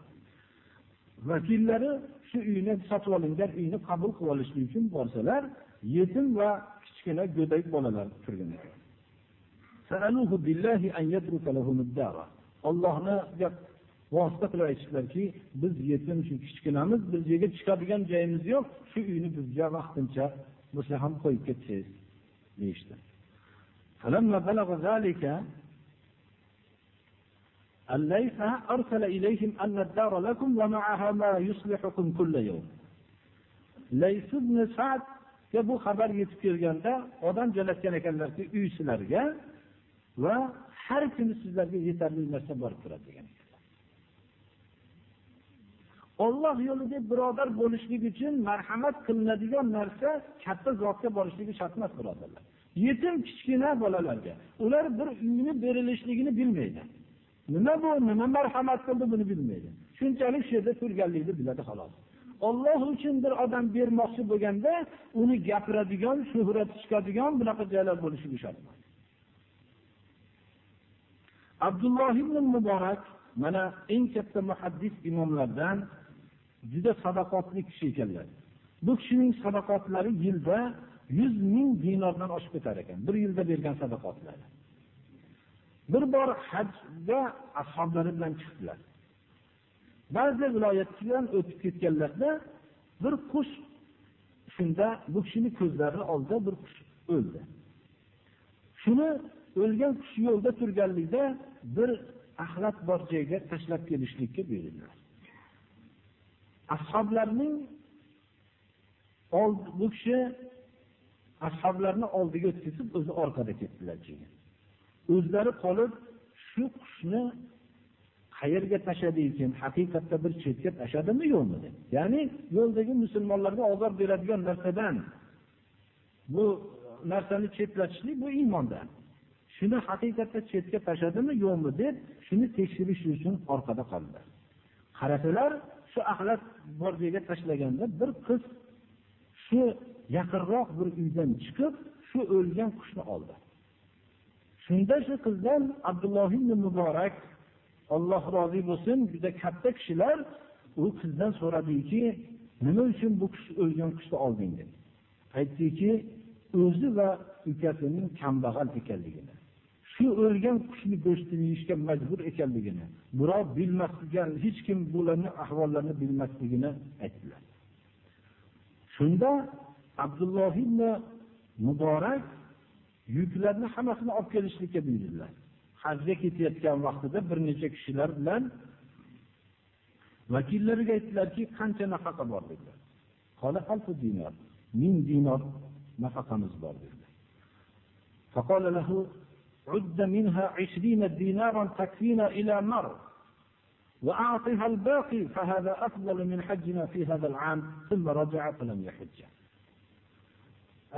vakillari shu uyni sotib olingan uyni qabul qilib olishlik uchun borsalar yetim va kichkina go'dak bolalar turgan ekan ollohni vosita qilib aytishdilarki biz yetim shu kichkinamiz bizga chiqadigan joyimiz yo'q shu uyni bizga vaqtincha bo'lsa ham qo'yib ketsangiz deyishdi فلما بلغ ذلك الليث أرسل إليهم أن الدار لكم ومعها ما يصلحكم كل يوم ليث بن سعد bu xabar yetib kelganda odam jo'natgan ekanlarki uy sizlarga va har kuni sizlarga yetarli narsa borib turadi degan Alloh yo'lida birodar bo'lishlik uchun marhamat qilinadigan narsa katta zotga borishligi shart emas birodarlar. Yetim kichkina bolalarga ular bir uyni berilishligini bilmaydi. Nima bu, nima marhamat qildi buni bilmaydi. Shunchalik shu yerda turganligini biladi xolos. Alloh uchun bir odam bermoqchi bo'lganda, uni gapiradigan, shuhrat chiqadigan bunaqa joylar bo'lishi shart. Abdulloh ibn Muborak mana eng katta muhaddis imomlardan juda sadaqotli kishi ekanlar. Bu kishining sadaqotlari yilda 100 ming dinordan oshib ketar ekan. Bir yilda bergan sadaqotlari. Bir bor hajga ashablari bilan chiqdilar. Ba'zi viloyatdan o'tib ketganlarda bir qush shunda bu kishining ko'zlari oldida bir qush o'ldi. Shuni o'lgan qush yo'lda turganlikda bir axlat bor joyga tashlab kelishlikka buyurdilar ashoblarning bu kishi ashoblarni oldiga o'tkazib o'zi orqada ketdilar o'zlari qolib shu qushni qayerga tashladi ekan? Haqiqatda bir chetga tashladimi yo'qmi deb ya'ni yo'ldagi musulmonlarga ozor beradigan narsadan bu narsani chetlatishlik bu iymondan. Shuni haqiqatda chetga tashladimi yo'qmi deb shuni tekshirish uchun orqada qoldilar. Qarasalar shu axlat bor joyga tashlaganda bir qiz shu yaqinroq bir uydan chiqib shu o'lgan qushni oldi. Shunda shu qizdan abdulloh ibn muborak alloh rozi bo'lsin juda katta kishilar u qizdan so'radiki nima uchun bu qush o'lgan qushni olding dedi. Aytdiki o'zi va ukasining kambag'al ekanligini. shu o'lgan qushni go'shtini yeyishga majbur ekanligini birov bilmasligan hech kim bularni ahvollarini bilmasligini aytdilar. Shunda abdulloh ibn muborak yuklarni hammasini olib kelishlikka buyurdilar. Hajga ketayotgan vaqtida bir necha kishilar bilan vakillariga aytdilarki qancha nafaqa bor? dedilar. Ming dinor nafaqamiz bor dedilar. عد منها عشرين دينارا تكفينا إلى مر وأعطها الباقي فهذا أفضل من حجنا في هذا العام ثم رجع فلم يحج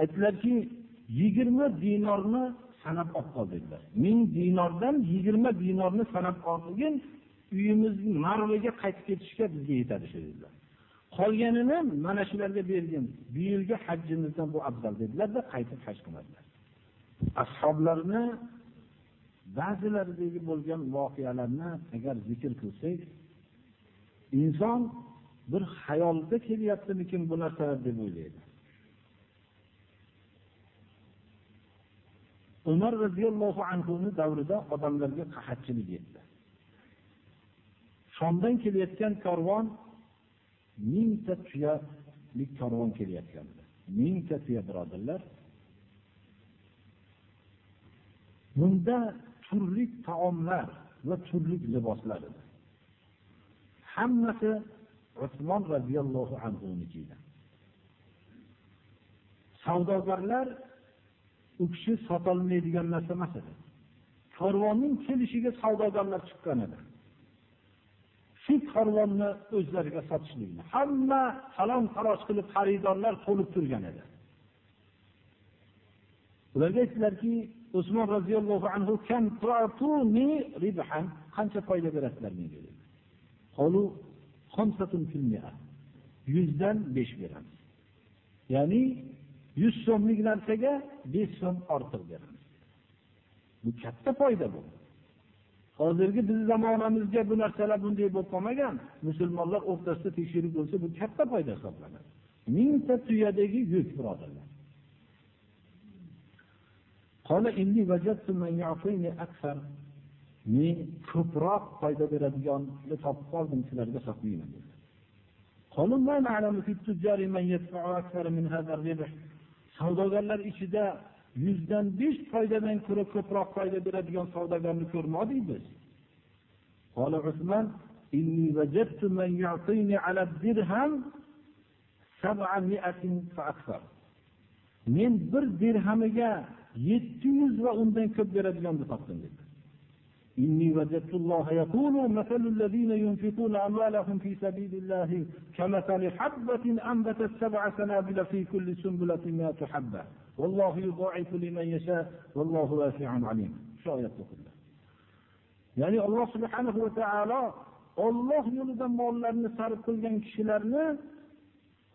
aytdilarki yigirma dinorni sanab olib qol dedilar ming dinordan yigirma dinorni sanab olgin uyimizni marvaga qaytib ketishga bizga yetadi shu dedilar qolganini mana shularga bergin bu yilgi hajjimizdan bu afzal dedilarda qaytib haj qiladilar ashoblarni ba'zilaridagi bo'lgan voqealarni agar zikr qilsak inson bir xayolda kelyaptimikin bu narsalar deb o'ylaydi. Umar roziyallohu anhuni davrida odamlarga qahatchilik yetdi shomdan kelayotgan karvon mingta tuyalik karvon kelayotgandi mingta tuya birodarlar. Bunda turli taomlar va turli liboslar. Edi hammasi usmon roziyallohu anhunikida savdogarlar u kishi sotolmaydigan narsa emas edi. Karvonning kelishiga savdogarlar chiqqan edi. Shu karvonni o'zlariga sotishlikni hamma salom qarosh qilib xaridorlar to'lib turgan edi. Ularga aytdilarki usmon roziyallohu anhu kam tu'atuni ribhan. Qancha foyda berasizlar menga dedi. Qalu khamsatun fil mi'a. 100 dan 5 beramiz. Ya'ni 100 so'mlik narsaga 5 so'm ortiq beramiz. Bu katta foyda bu. Hozirgi biz zamonamizga bu narsalar bunday bo'lib qolmagan. Musulmonlar o'rtasida tekshirib bo'lsa bu katta foyda hisoblanadi. 1000 ta tuyadagi 100 birodarlar. Qala inni wajadtu man yu'tini akthar. Men ko'proq foyda beradiganni topib qoldim sizlarga sotmayman dedi. Qala man a'lamu fi tujari man yadfa'u akthar min hadha ar-ribh. Savdogarlar ichida 100 dan 5 foydadan ko'ra ko'proq foyda beradigan savdogarni ko'rmadik biz. Qala Usman inni yu'tini 'ala dirham 700 fa. men bir dirhamiga yetti yuz va undan ko'p beradiganni topdim dedi إني وجدت الله يقول مثل الذين ينفقون أموالهم في سبيل الله كمثل حبة أنبتت سبع سنابل في كل سنبلة مئة حبة والله يضاعف لمن يشاء والله واسع عليم shu oyatda o'qildi ya'ni alloh subhanahu va taolo olloh yo'lida mollarni sarf qilgan kishilarni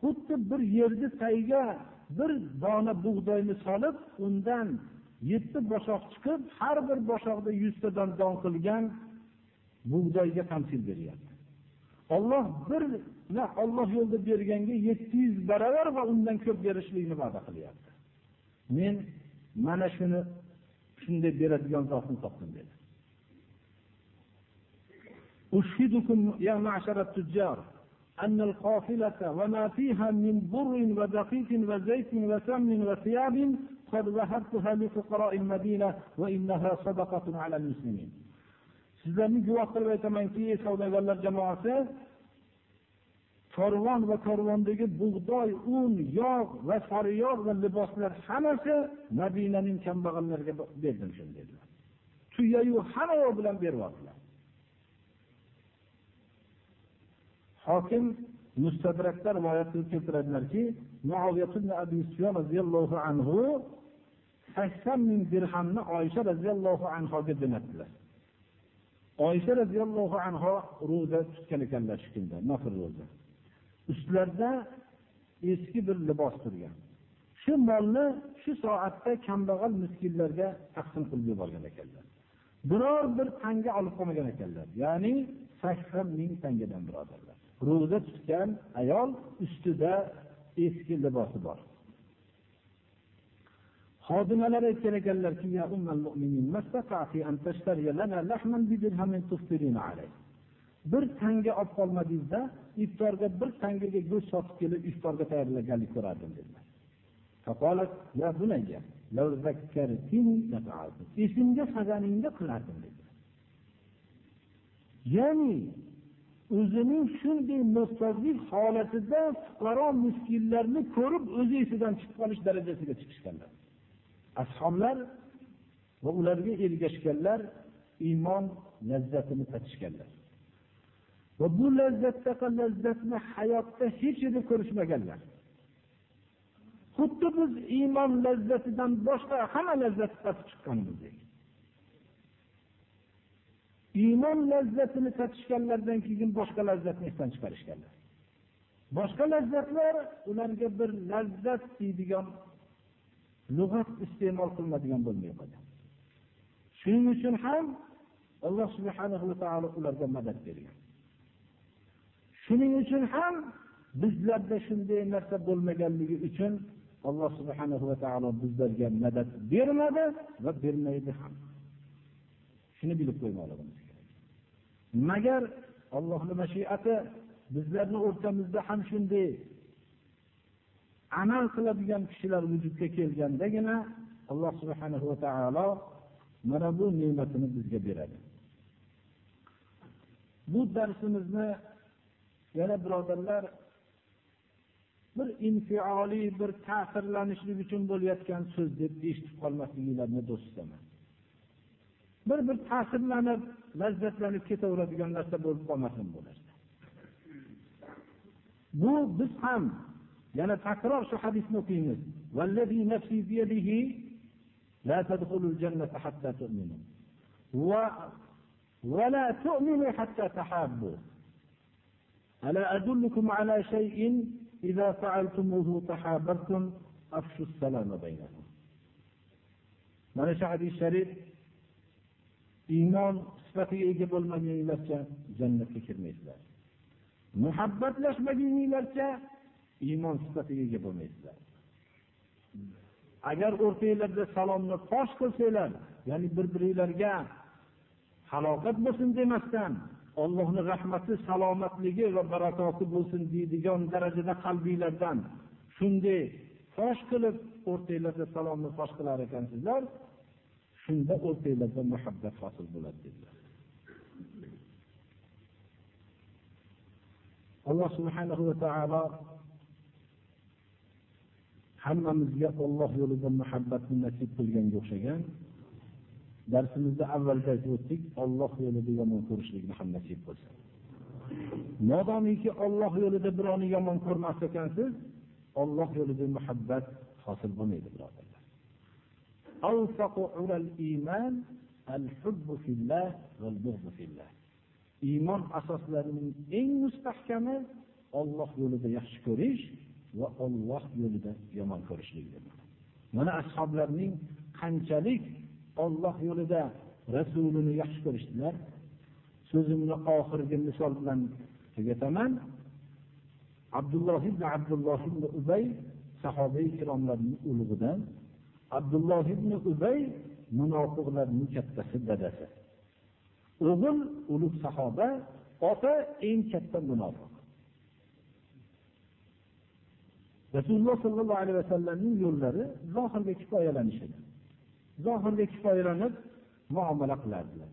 xuddi bir yerni tagiga bir dona bug'doyni solib undan yetti boshoq chiqib har bir boshoqda yuztadan don qilgan bug'doyga tamsil beryapti. Olloh bir olloh yo'lida berganga yetti yuz barobar va undan ko'p berishlikni va'da qilyapti. Men mana shuni shunday beradigan zotni topdim dedi. أن القافلة وما فيها من بر ودقيق وزيت وسمن وثياب قد وهبتها لفقراء المدينة وإنها صدقة على المسلمين sizlarni guvoh qilib aytamanki savdogarlar jamoasi korvon va korvondagi bug'doy un yog' va sariyog' va liboslar hammasi madinaning kambag'allariga berdim shuni dedilar tuyayu hamma bilan beryaptilar hokim mustadraklar rivoyat qilib keltiradilarki roziyallohu anhu sakson ming dirhamni oysha roziyallohu anhoga jo'natdilar. Oysha roziyallohu anho ro'za tutgan ekanlar shu kunda nofil ro'za. Ustlarida eski bir libos turgan. Shu molni shu soatda kambag'al miskinlarga taqsim qilib yuborgan ekanlar. Biror bir tanga olib qolmagan ekanlar. Ya'ni sakson ming tangadan birodarlar. Ro'za tutgan ayol ustida eski libosi bor. Xodimalar aytgan ekanlarki bir tanga olib qolmadingizda iftorga bir tangaga go'sht sotib kelib iftorga tayyorlaganlik ko'rardim dedilar. Esimga solganingda qilardim dedilar. Ya'ni o'zining shunday muhtojlik holatida fuqaro miskinlarni ko'rib o'zi esidan chiqib qolish darajasiga chiqishganlar. Ashoblar va ularga ergashganlar iymon lazzatini tatishganlar. Va bu lazzatdaqa lazzatni hayotda hech yerda ko'rishmaganlar. Xuddi biz iymon lazzatidan boshqa hamma lazzatni tatib chiqqanimizdek iymon lazzatini tatishganlardan keyin boshqa lazzatni esdan chiqarishganlar. Boshqa lazzatlar ularga bir lazzat deydigan lug'at iste'mol qilinadigan bo'lmay qolgan shuning uchun ham alloh subhanahu va taolo ularga madad bergan. Shuning uchun ham bizlarda shunday narsa bo'lmaganligi uchun alloh subhanahu va taolo bizlarga madad bermadi va bermaydi ham. Shuni bilib qo'ymoqligimiz magar Allohning mashiati bizlarni o'rtamizda ham shunday amal qiladigan kishilar vujudga kelgandagina alloh subhanahu va taolo mana bu ne'matini bizga beradi. Bu darsimizni yana birodarlar bir infioliy bir ta'sirlanishlik uchun bo'layotgan so'z deb eshitib qolmasliklarini do'st istaman bir bir ta'sirlanib lazzatlanib ketaveradigan narsa bo'lib qolmasin bu narsa bu biz ham yana takror shu hadisni o'qiymiz لا تدخلوا الجنة حتى تؤمنوا و... ولا تؤمنوا حتى تحابوا ألا أدلكم على شيء إذا فعلتموه تحاببتم أفشوا السلام بينكم mana shu hadis sharif iymon sifatiga ega bo'lmaguninglarcha jannatga kirmaysizlar. Muhabbatlashmaguninglarcha iymon sifatiga ega bo'lmaysizlar. Agar o'rtanglarda salomni fosh qilsanglar ya'ni bir biringlarga halokat bo'lsin demasdan ollohni rahmati salomatligi va barakoti bo'lsin deydigan darajada qalbinglardan shunday fosh qilib o'rtanglarda salomni fosh qilar ekansizlar shunda o'rtanglarda muhabbat hosil bo'ladi dedilar. Alloh subhanahu va taolo hammamizga olloh yo'lida muhabbatni nasib qilganga o'xshagan. Darsimizda avvalda aytib o'tdik olloh yo'lida yomon ko'rishlikni ham nasib qilsin. Modomiki olloh yo'lida birovni yomon ko'rmas ekansiz olloh yo'lida muhabbat hosil bo'lmaydi birodarlar. Iymon asoslarining eng mustahkami olloh yo'lida yaxshi ko'rish va olloh yo'lida yomon ko'rishlikdir. mana ashoblarning qanchalik olloh yo'lida rasulini yaxshi ko'rishdilar? So'zimni oxirgi misol bilan tugataman. Abdulloh ibn abdulloh ibn ubay sahobiy ikromlarning ulug'idan abdulloh ibn ubay munofiqlarning kattasi dadasi. O'g'il ulug' sahoba ota eng katta munofiq rasululloh sollallohu alayhi vasallamning yo'llari zohirga kifoyalanishadi. Zohirga kifoyalanib muomala qilardilar.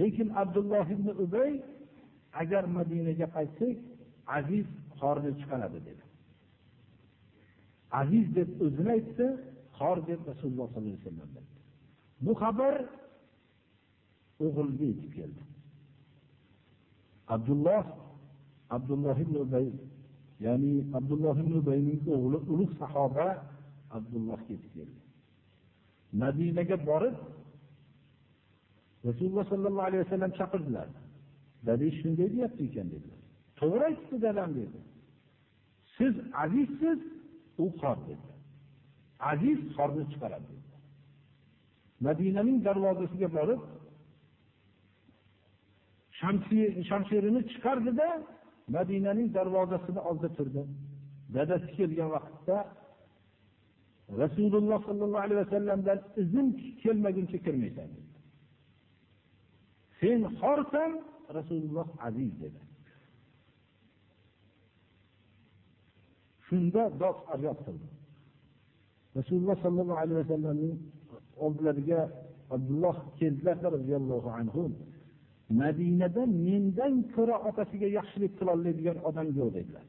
Lekin abdulloh ibn ubay agar madinaga qaytsak aziz xorni chiqaradi dedi. Aziz deb o'zini aytdi xor deb rasululloh sollallohu alayhi vasallam aytdi. Bu xabar o'g'ilga yetib keldi. Abdulloh abdulloh ibn ubay ya'ni abdulloh ibn ubayning o'g'li ulug' sahoba abdullohga yetib keldi. Madinaga borib rasululloh sollallohu alayhi vasallam chaqirdilar. Dadang shunday deyapti ekan dedilar. To'g'ri aytibdi dadam dedi. Siz azizsiz u xor dedi aziz xorni chiqaradi dedi madinaning darvozasiga borib shamshirini chiqardida madinaning darvozasini oldida turdi. Dadasi kelgan vaqtda rasululloh sollallohu alayhi vasallamdan izn kelmaguncha kirmaysan sen xorsan rasululloh aziz dedi. Shunda dod faryod qildi. Rasululloh sollallohu alayhi vasallamning oldilariga abdulloh keldilar roziyallohu anhu madinada mendan ko'ra otasiga yaxshilik qilolmaydigan odam yo'q dedilar.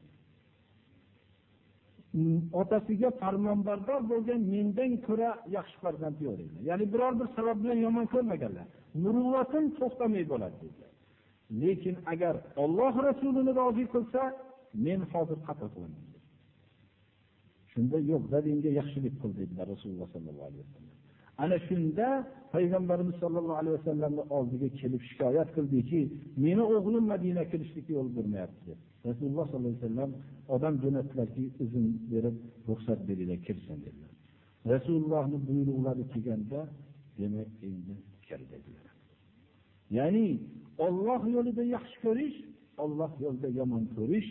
Otasiga farmonbardor bo'lgan mendan ko'ra yaxshi farzand yo'q dedilar. Ya'ni biror bir sabab bilan yomon ko'rmaganlar. Muruvvatim to'xtamay bo'ladi dedilar. Lekin agar Alloh rasulini rozi qilsa men hozir qatl qilaman. Shunda yo'q dadangga yaxshilik qil dedilar rasululloh sollallohu alayhi vasallam. Ana shunda payg'ambarimiz sollallohu alayhi vasallamni oldiga kelib shikoyat qildiki meni o'g'lim madina kirishlikka yo'l bermayapti. Deb rasululloh sollallohu alayhi vasallam odam jo'natdilarki izn berib ruxsat beringlar kirsin dedilar. Rasulullohni buyruqlari kelganda demak endi kir dedilar. Ya'ni olloh yo'lida yaxshi ko'rish olloh yo'lida yomon ko'rish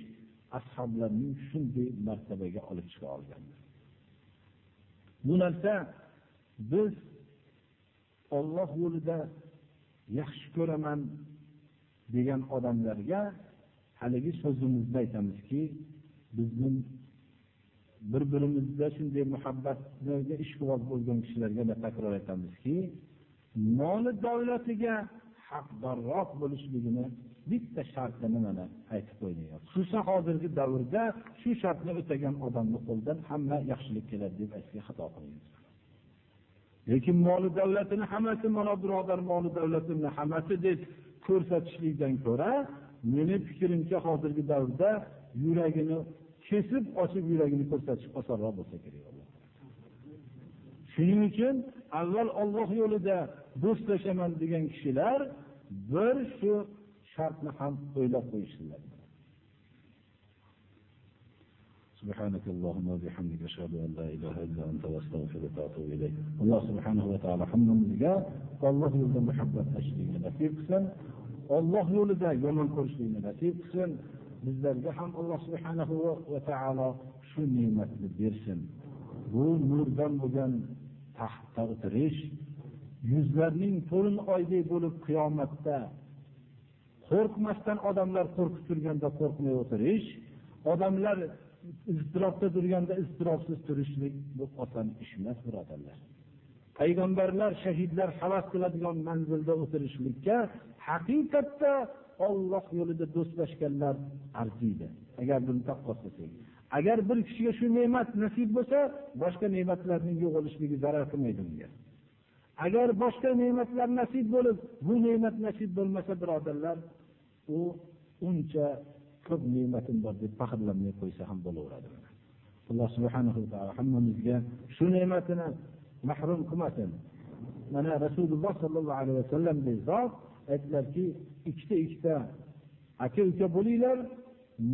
ashoblarning shunday martabaga olib chiqa olgandir. Bu narsa biz Alloh yo'lida yaxshi ko'raman degan odamlarga haligi so'zimizni aytamizki bizning bir birimizda shunday muhabbatlarga ishqiboz bo'lgan kishilarga takror aytamizki moli davlatiga haqdorroq bo'lishligini bitta sharti nimani aytib qo'ydilar xususan hozirgi davrda shu shartni o'tagan odamni qo'ldan hamma yaxshilik keladi deb aytishga xato qilmaymiz. Lekin moli davlatini hammasi mana birodar moli davlatimni hammasi deb ko'rsatishlikdan ko'ra meni fikrimcha hozirgi davrda yuragini kesib ochib yuragini ko'rsatish osonroq bo'lsa kerak shuning uchun avval olloh yo'lida do'stlashaman degan kishilar bir shu shartni ham o'ylab qo'yishsinlar. سبحانك اللهم وبحمدك أشهد أن لا إله إلا أنت وأستغفرك وأتوب إليك الله سبحانه وتعالى hammamizga olloh yo'lida muhabbatlashishlikni nasib qilsin olloh yo'lida yomon ko'rishlikni nasib qilsin bizlarga ham alloh subhanahu va taolo shu ne'matni bersin bu nurdan bo'lgan taxtda o'tirish yuzlarning to'lin oydek bo'lib qiyomatda qo'rqmasdan odamlar qo'rqib turganda qo'rqmay o'tirish odamlar iztirobda turganda iztirobsiz turishlik bu oson ish emas birodarlar. Payg'ambarlar shahidlar havas qiladigan manzilda o'tirishlikka haqiqatda olloh yo'lida do'stlashganlar arziydi. Agar buni taqqoslasak agar bir kishiga shu ne'mat nasib bo'lsa boshqa ne'matlarning yo'qolishligi zarar qilmaydi unga. Agar boshqa ne'matlar nasib bo'lib bu ne'mat nasib bo'lmasa birodarlar u uncha ko'p ne'matim bor deb faxrlanmay qo'ysa ham bo'laveradi alloh subhanahu va taolo hammamizga shu ne'matini mahrum qilmasin. Mana rasululloh sollallohu alayhi vasallamdek zot aytdilarki ikkita ikkita aka uka bo'linglar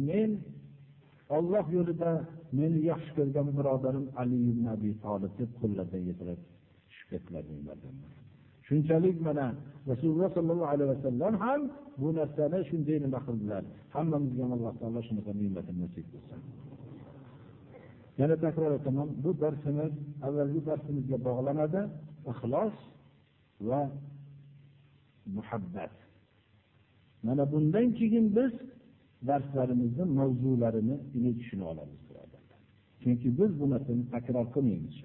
men olloh yo'lida meni yaxshi ko'rgan birodarim ali ibn abi tolib deb qo'llaridan yetirib tushib ketdilar shunchalik mana rasululloh sollallohu alayhi vasallam ham bu narsani shunday nima qildilar. Hammamizga ham alloh taolo shunaqa ne'matini nasib qilsin. Yana takror aytaman bu darsimiz avvalgi darsimizga bog'lanadi ixlos va muhabbat. Mana bundan keyin biz darslarimizni mavzularini tushunib olamiz chunki biz bu narsani takror qilmaymiz